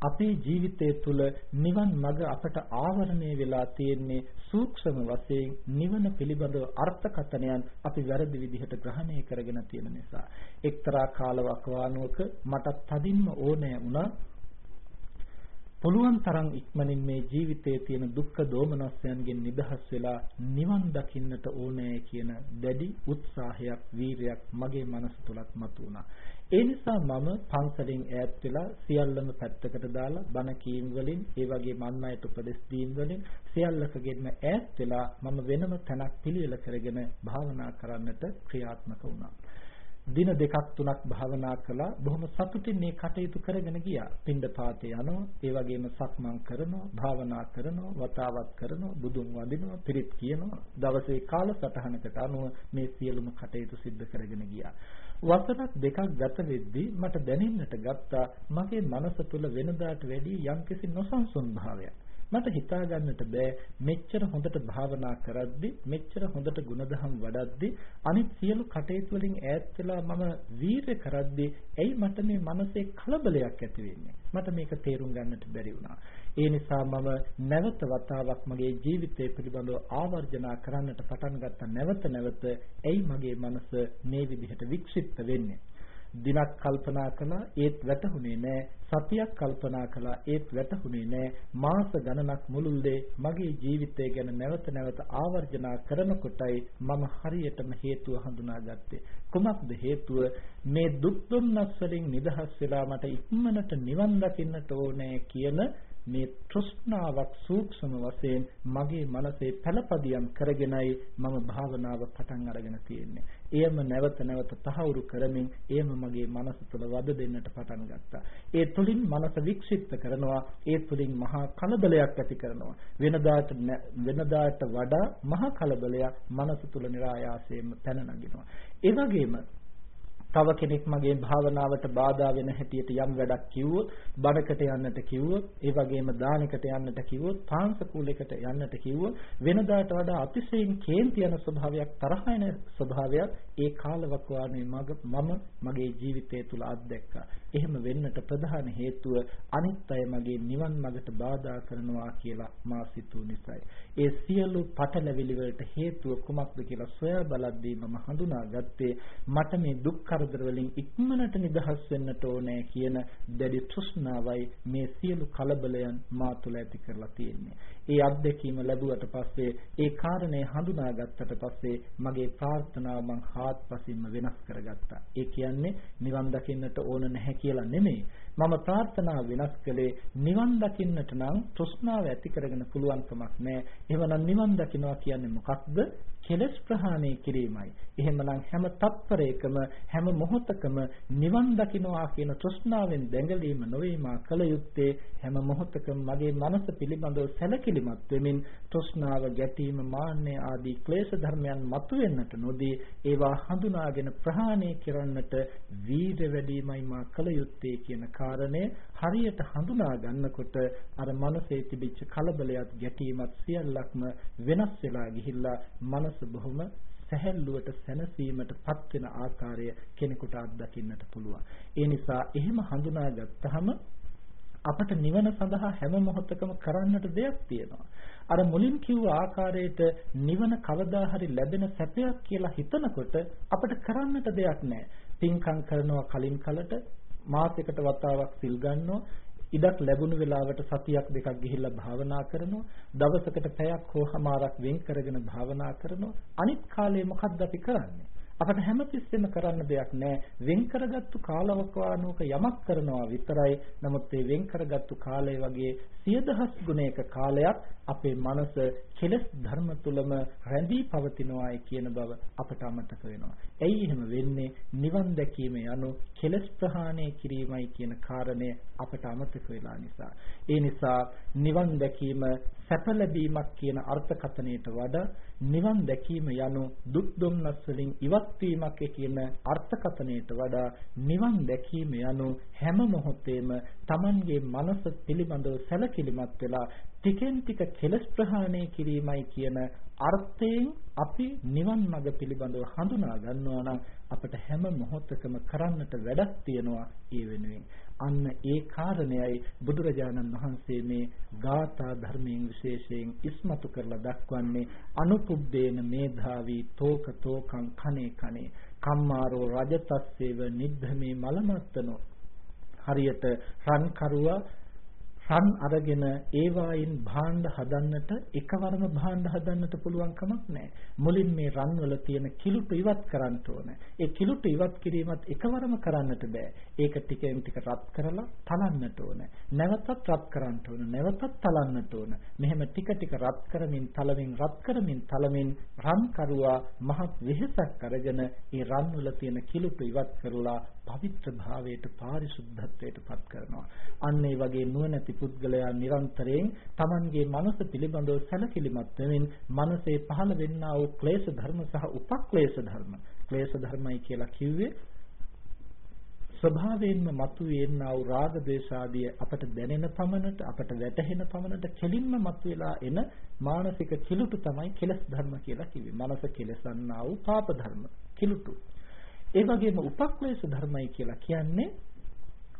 අපේ ජීවිතය තුළ නිවන් මඟ අපට ආවරණය වෙලා තියෙන්නේ සූක්ෂම වශයෙන් නිවන පිළිබඳව අර්ථකථනයන් අපි වැරදි විදිහට ග්‍රහණය කරගෙන තියෙන නිසා එක්තරා කාලවකවානුවක මට තදින්ම ඕනෑ වුණා පුළුවන් තරම් ඉක්මනින් මේ ජීවිතයේ තියෙන දුක්ඛ දෝමනස්යන්ගෙන් නිදහස් වෙලා නිවන් දකින්නට ඕනෑ කියන දැඩි උත්සාහයක් වීරයක් මගේ මනස තුලත් මතුවුණා. ඒ නිසා මම පන්සලෙන් ඈත් වෙලා සියල්ලම පැත්තකට දාලා බණ කීම් වලින් ඒ වගේ මන්නයට උපදෙස් දීම් වලින් සියල්ලකගෙන්ම ඈත් වෙලා මම වෙනම තැනක් පිළියෙල කරගෙන භාවනා කරන්නට ක්‍රියාත්මක වුණා. දින දෙකක් තුනක් භාවනා කළා. බොහොම සතුටින් මේ කටයුතු කරගෙන ගියා. පින්ඩපාතේ යනවා. ඒ වගේම සක්මන් කරනවා භාවනා කරනවා වතාවත් කරනවා බුදුන් වඳිනවා පිරිත් කියනවා. දවසේ කාලසටහනකට අනුව මේ සියලුම කටයුතු සිද්ධ කරගෙන ගියා. වසරක් දෙකක් ගත වෙද්දී මට දැනෙන්නට ගත්තා මගේ මනස තුල වෙනදාට වැඩිය යම්කිසි නොසන්සුන් භාවයක්. මට හිතා ගන්නට බෑ මෙච්චර හොඳට භාවනා කරද්දි මෙච්චර හොඳට ಗುಣධම් වඩද්දි අනිත් සියලු කටයුතු වලින් ඈත් වෙලා මම වීරය කරද්දි ඇයි මට මේ මනසේ කලබලයක් ඇති වෙන්නේ? මට මේක තේරුම් ගන්නට බැරි වුණා. ඒ නිසා මම නැවත වතාවක් මගේ ජීවිතය පිළිබඳව ආවර්ජනා කරන්නට පටන් ගත්තා. නැවත නැවත ඇයි මගේ මනස මේ විදිහට වික්ෂිප්ත වෙන්නේ? දිනක් කල්පනා කළා ඒත් වැටහුනේ නෑ. සතියක් කල්පනා කළා ඒත් වැටහුනේ නෑ. මාස ගණනක් මුළුල්ලේ මගේ ජීවිතය ගැන නැවත නැවත ආවර්ජනා කරනකොටයි මම හරියටම හේතුව හඳුනාගත්තේ. කුමක්ද හේතුව? මේ දුක් දුම්නස් වලින් නිදහස් වෙලා මට ඉක්මනට නිවන් දකින්නට ඕනේ කියන මේ තෘෂ්ණාවක් සූක්ෂම වශයෙන් මගේ මනසේ පළපදියම් කරගෙනයි මම භාවනාව පටන් අරගෙන තියෙන්නේ. එයම නැවත නැවත තහවුරු කරමින් එයම මගේ මනස තුළ වද දෙන්නට පටන් ගත්තා. ඒ තුලින් මනස වික්ෂිප්ත කරනවා. ඒ තුලින් මහා කලබලයක් ඇති කරනවා. වෙනදාට වෙනදාට වඩා මහා කලබලයක් මනස තුළ નિરાයාසයෙන්ම පැන නගිනවා. ඒ වගේම තව කෙනෙක් මගේ භාවනාවට බාධා වෙන හැටියට යම් වැඩක් කිව්වොත්, බඩකට යන්නට කිව්වොත්, ඒ වගේම දානකට යන්නට කිව්වොත්, පාංශකූලයකට යන්නට කිව්වොත්, වෙනදාට වඩා අතිශයින් කේන්ති යන ස්වභාවයක්, තරහ යන ස්වභාවයක් ඒ කාලවකවානුවේ මම මගේ ජීවිතය තුල අත්දැක්කා. එහෙම වෙන්නට ප්‍රධාන හේතුව අනිත් අය මගේ නිවන් මඟට බාධා කරනවා කියලා මා සිතූ නිසායි. ඒ සියලු පටලැවිලි වලට හේතුව කුමක්ද කියලා සොයා බලද්දී මම හඳුනාගත්තේ මට මේ දුක් කරදර වලින් ඉක්මනට නිදහස් වෙන්නට ඕනේ කියන දැඩි තෘෂ්ණාවයි මේ සියලු කලබලයන් මා තුළ ඇති කරලා තියෙන්නේ. ඒ අත්දැකීම ලැබුවට පස්සේ ඒ කාරණේ හඳුනාගත්තට පස්සේ මගේ ප්‍රාර්ථනාව මං හාත්පසින්ම වෙනස් කරගත්තා. ඒ කියන්නේ නිවන් දකින්නට ඕන නැහැ කියලා නෙමෙයි. මම ප්‍රාර්ථනා වෙනස් කළේ නිවන් දකින්නට නම් තෘෂ්ණාව ඇති කරගෙන පුළුවන් කමක් නැහැ. එහෙමනම් නිවන් දකින්නවා කියන්නේ මොකක්ද? කෙලස් ප්‍රහාණය කිරීමයි. එහෙමනම් හැම තත්පරයකම හැම මොහොතකම නිවන් දකින්නවා කියන තෘෂ්ණාවෙන් දැඟලීම නොවේ මා කල යුත්තේ හැම මොහොතකම මගේ මනස පිළිබඳව සැලකිලිමත් වෙමින් තෘෂ්ණාව, ගැටීම, මාන්නය ආදී ක්ලේශ ධර්මයන් මතුවෙන්නට නොදී ඒවා හඳුනාගෙන ප්‍රහාණය කරන්නට වීර වැඩිමයි මා කල යුත්තේ කියන කාරණය හරියට හඳුනා ගන්නකොට අර මනසේ තිබිච්ච කලබලයක් ගැටීමත් සියල්ලක්ම වෙනස් වෙලා ගිහිල්ලා මනස බොහොම සැහැල්ලුවට සැනසීමට පත් වෙන ආකාරය කෙනෙකුට අත්දකින්නට පුළුවන්. ඒ නිසා එහෙම හඳුනාගත්තාම අපට නිවන සඳහා හැම මොහොතකම කරන්නට දෙයක් තියෙනවා. අර මුලින් කිව්ව ආකාරයට නිවන කවදා හරි ලැබෙන සැපයක් කියලා හිතනකොට අපට කරන්නට දෙයක් නැහැ. පින්කම් කරනවා කලින් කලට මාසයකට වතාවක් සිල් ගන්නවා ඉඩක් ලැබුණු වෙලාවට සතියක් දෙකක් ගිහිල්ලා භාවනා කරනවා. දවසකට පැයක් හෝ හමාරක් වෙන් කරගෙන භාවනා කරනවා. අනිත් කාලේ මොකද්ද අපි කරන්නේ? අපට හැමතිස්සෙම කරන්න දෙයක් නැහැ වෙන් කරගත්තු කාලවකවානුවක යමක් කරනවා විතරයි. නමුත් ඒ වෙන් කරගත්තු කාලය වගේ සිය දහස් ගුණයක කාලයක් අපේ මනස කෙලස් ධර්ම තුලම රැඳී පවතිනවායි කියන බව අපට අමතක වෙනවා. ඇයි එහෙම වෙන්නේ? නිවන් දැකීම යනු කෙලස් ප්‍රහාණය කිරීමයි කියන කාරණය අපට අමතක වෙලා නිසා. ඒ නිසා නිවන් දැකීම සැප ලැබීමක් කියන අර්ථකථනයට වඩා නිවන් දැකීම යනු දුක් දුම්නස් වලින් ඉවත් වීමක් කියන අර්ථකථනයට වඩා නිවන් දැකීම යනු හැම මොහොතේම Tamanගේ මනස පිළිබඳව සැලකිලිමත් වෙලා ටිකෙන් ටික කෙලස් ප්‍රහාණය කිරීමයි කියන අර්ථයෙන් අපි නිවන් මඟ පිළිබඳව හඳුනා ගන්නවා නම් අපිට හැම මොහොතකම කරන්නට වැඩක් තියෙනවා ඒ වෙනුවෙන්. අන්න ඒ කාරණයයි බුදුරජාණන් වහන්සේ මේ ගාථා ධර්මයෙන් විශේෂයෙන් ඉස්මතු කරලා දක්වන්නේ අනුපුබ්බේන මේධාවී තෝක තෝකං කනේ කනේ. කම්මාරෝ රජතස්සේව නිද්ධමේ මලමත්තනෝ. හරියට රන් කරුවා රන් අරගෙන ඒවායින් භාණ්ඩ හදන්නට එකවරම භාණ්ඩ හදන්නට පුළුවන් කමක් නැහැ. මුලින් මේ රන් වල තියෙන කිලුට ඉවත් කරන්න ඕන. ඒ කිලුට ඉවත් කිරීමත් එකවරම කරන්නට බෑ. ඒක ටිකෙන් ටික රත් කරලා තලන්නට ඕන. නැවතත් රත් කරන්න ඕන. නැවතත් තලන්නට ඕන. මෙහෙම ටික ටික රත් කරමින් තලමින් රත් කරමින් තලමින් රන් කරුවා මහත් වෙහෙසක් අරගෙන ඒ රන් වල තියෙන කිලුට ඉවත් කරලා පවිත්‍ර භාවයට පාරිශුද්ධත්වයට පත් කරනවා. අන්න ඒ වගේ නුවණැති පුද්ගලයා නිරන්තරයෙන් Tamanගේ මනස පිළිබඳව සැලකිලිමත් වෙමින් මනසේ පහළ වෙන්නා වූ ක්ලේශ ධර්ම සහ උපක්ලේශ ධර්ම. ක්ලේශ ධර්මයි කියලා කිව්වේ ස්වභාවයෙන්ම මතුවෙනා වූ රාග දේශ ආදී අපට දැනෙන පමණට අපට වැටහෙන පමණට කෙලින්ම මතුවලා එන මානසික කිලුට තමයි කෙලස් ධර්ම කියලා කිව්වේ. මනස කෙලසන්නා වූ පාප ධර්ම කිලුට. ඒ වගේම උපක්ලේශ ධර්මයි කියලා කියන්නේ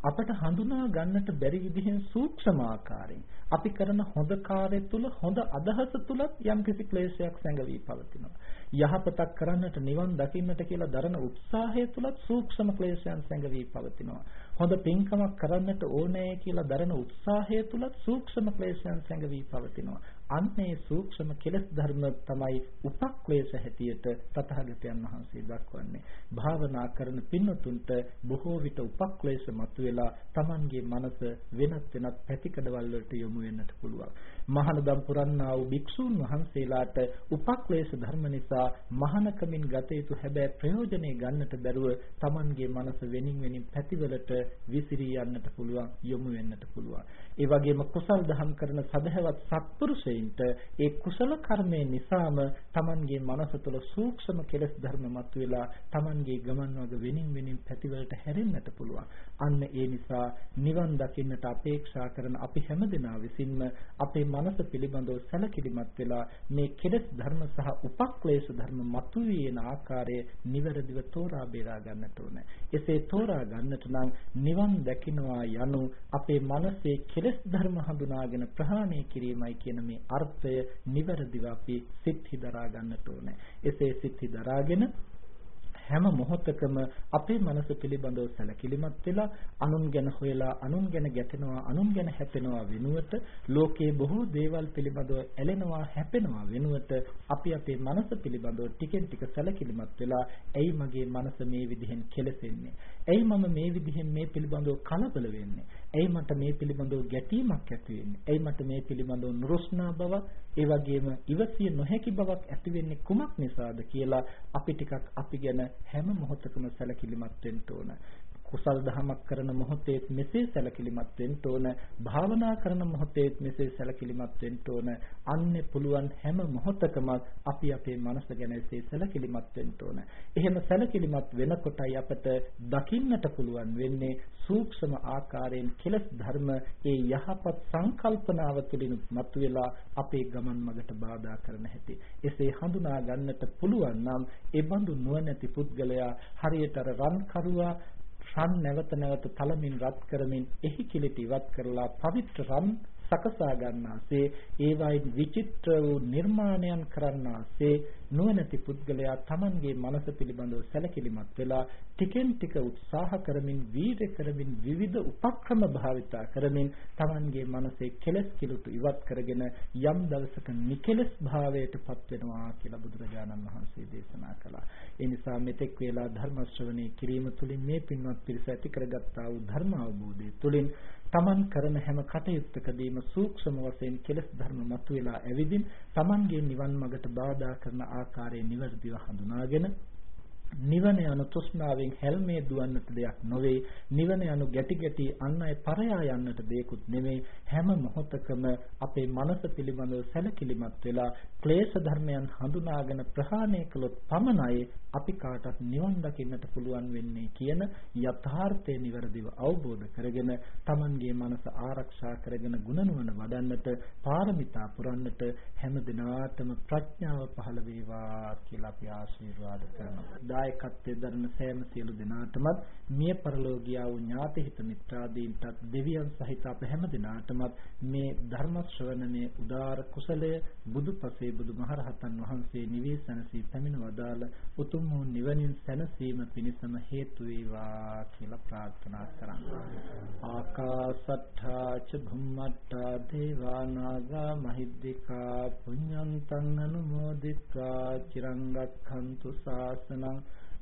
අපට හඳුනා ගන්නට බැරි විදිහෙන් සූක්ෂම ආකාරයෙන් අපි කරන හොඳ කාර්ය තුල හොඳ අදහස තුලත් යම්කිසි ක්ලේශයක් සැඟවී පවතිනවා. යහපතක් කරන්නට නිවන් දකින්නට කියලා දරන උත්සාහය තුලත් සූක්ෂම ක්ලේශයන් සැඟවී පවතිනවා. හොඳ පින්කමක් කරන්නට ඕනෑ කියලා දරන උත්සාහය තුලත් සූක්ෂම ක්ලේශයන් සැඟවී පවතිනවා. අන්නේ සූක්ෂම කෙලෙස් ධර්ම තමයි උපක්ලේශ හැටියට තථාගතයන් වහන්සේ දක්වන්නේ. භාවනා කරන පින්නතුන්ට බොහෝ විට උපක්ලේශ මතුවලා Tamanගේ මනස වෙනත් වෙනත් පැතිකඩවල් වලට යොමු වෙන්නට පුළුවන්. මහානදම් පුරන්නා වූ භික්ෂූන් වහන්සේලාට උපක්ලේශ ධර්ම නිසා මහානකමින් ගත යුතු හැබැයි ප්‍රයෝජනෙ ගන්නට බැරුව Tamanගේ මනස වෙනින් වෙනින් පැතිවලට විසිරී යන්නට පුළුවන් යොමු වෙන්නට පුළුවන්. ඒ වගේම කුසල් දහම් කරන සදහවත් සත්පුරුෂයින්ට ඒ කුසල කර්මය නිසාම Tamanගේ මනස තුළ සූක්ෂම කෙලෙස් ධර්ම මතුවලා Tamanගේ ගමන් වග වෙනින් වෙනින් පැතිවලට හැරෙන්නට පුළුවන්. අන්න ඒ නිසා නිවන් දකින්නට අපේක්ෂා කරන අපි හැමදෙනා විසින්ම අපේ මනස පිළිබඳව සැලකිලිමත් වෙලා මේ කෙලෙස් ධර්ම සහ උපක්ලේශ ධර්ම මතුවේන ආකාරය නිවැරදිව තෝරා බේරා ගන්නට ඕනේ. එසේ තෝරා ගන්නට නම් නිවන් දකින්නවා යනු අපේ මනසේ කෙලෙස් ධර්ම හඳුනාගෙන ප්‍රහාණය කිරීමයි කියන මේ අර්ථය නිවැරදිව අපි සිත්හි දරා ගන්නට ඕනේ. එසේ සිත්හි දරාගෙන හැම මොහොතකම අපේ මනස පිළිබඳව සැලකිලිමත් වෙලා අනුන් ගැන හොයලා අනුන් ගැන ගැටෙනවා අනුන් ගැන හැපෙනවා වෙනුවට ලෝකයේ බොහෝ දේවල් පිළිබඳව ඇලෙනවා හැපෙනවා වෙනුවට අපි අපේ මනස පිළිබඳව ටිකෙන් ටික සැලකිලිමත් වෙලා ඇයි මගේ මනස මේ විදිහෙන් කෙලසෙන්නේ ඇයි මම මේ විදිහෙන් මේ පිළිබඳව කලබල වෙන්නේ ඇයි මට මේ පිළිබඳව ගැටීමක් ඇති වෙන්නේ ඇයි මට මේ පිළිබඳව නුරුස්නා බවක් ඒ වගේම ඉවසිය නොහැකි බවක් ඇති වෙන්නේ කුමක් නිසාද කියලා අපි ටිකක් අපි ගැන හැම මොහොතකම සැලකිලිමත් වෙන්න ඕන. කුසල් දහමක් කරන මොහොතේ මෙසේ සැලකිලිමත් වෙන්න ඕන. භාවනා කරන මොහොතේ මෙසේ සැලකිලිමත් වෙන්න ඕන. අන්නේ පුළුවන් හැම මොහොතකම අපි අපේ මනස ගැන එසේ සැලකිලිමත් වෙන්න ඕන. එහෙම සැලකිලිමත් වෙනකොටයි අපට දකින්නට පුළුවන් වෙන්නේ සූක්ෂම ආකාරයෙන් කෙලස් ධර්ම ඒ යහපත් සංකල්පනාව තුළින් මතුවලා අපේ ගමන් මගට බාධා කරන හැටි. එසේ හඳුනා ගන්නට පුළුවන් නම් ඒ බඳු නුවණැති පුද්ගලයා හරියට රන් කරුවා රන් නැවත නැවත තලමින් රත් කරමින් එහි කිලිට ඉවත් කරලා පවිත්‍ර රන් සකසා ගන්නාසේ ඒවයින් විචිත්‍ර වූ නිර්මාණයන් කරන්නාසේ නුවණැති පුද්ගලයා Tamanගේ මනස පිළිබඳව සැලකිලිමත් වෙලා ටිකෙන් ටික උත්සාහ කරමින් වීර්ය කරමින් විවිධ උපක්‍රම භාවිතා කරමින් Tamanගේ මනසේ කෙලස් කිලුට ඉවත් කරගෙන යම් දවසක නිකලස් භාවයට පත් වෙනවා කියලා බුදුරජාණන් වහන්සේ දේශනා කළා. ඒ නිසා මෙතෙක් වේලා ධර්ම ශ්‍රවණය කිරීම තුළින් මේ පින්වත් පිරිස ඇති කරගත්තා වූ ධර්ම අවබෝධය තුළින් තමන් කරන හැම කටයුත්තකදීම සූක්ෂම වශයෙන් කෙලෙස් ධර්ම මතුවලා ඇවිදින් තමන්ගේ නිවන් මඟට බාධා කරන ආකාරය නිවැරදිව හඳුනාගෙන නිවන යන තෘෂ්ණාවෙන් හැල්මේ දුවන්නට දෙයක් නොවේ නිවන යන ගැටි ගැටි අන් අය පරයා යන්නට දෙයක්ුත් නෙමෙයි හැම මොහොතකම අපේ මනස පිළිබඳව සැලකිලිමත් වෙලා ක්ලේශ ධර්මයන් හඳුනාගෙන ප්‍රහාණය කළොත් පමණයි අපි කාටත් නිවන් දකින්නට පුළුවන් වෙන්නේ කියන යථාර්ථය નિවරදිව අවබෝධ කරගෙන Tamanගේ මනස ආරක්ෂා කරගෙන ගුණනුවණ වඩන්නට පාරමිතා පුරන්නට හැම දිනාටම ප්‍රඥාව පහළ වේවා කියලා අපි ආශිර්වාද කරනවා. දායකත්වයේ දරන සෑම සියලු දෙනාටමත් මිය පරලෝකියා වූ ඥාති හිත මිත්‍රාදීන්ටත් දෙවියන් සහිත අප හැම දිනාටමත් මේ ධර්ම ශ්‍රවණමේ උදාර කුසලය බුදුපසේ බුදුමහරහතන් වහන්සේ නිවේසනසී පැමිණ වදාළ උතුම් වූ නිවනින් සැනසීම පිණිසම හේතු වේවා කියලා ප්‍රාර්ථනා කරනවා. ආකාසට්ඨා ච භුම්මට්ඨා දේවා නාග මහිද්దికා පුඤ්ඤන්තං අනුමෝදිත්වා චිරං රක්ඛන්තු ශාසනං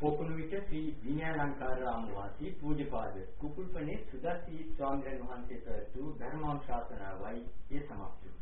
පොකුණු විට ශ්‍රී විනයාලංකාර රාමවාසී පූජ්‍යපාද කුකුල්පනේ සුදස්සී ස්වාමීන් වහන්සේ පැවැත් වූ ධර්මානුශාසනාවයි ඒ සමාප්තිය.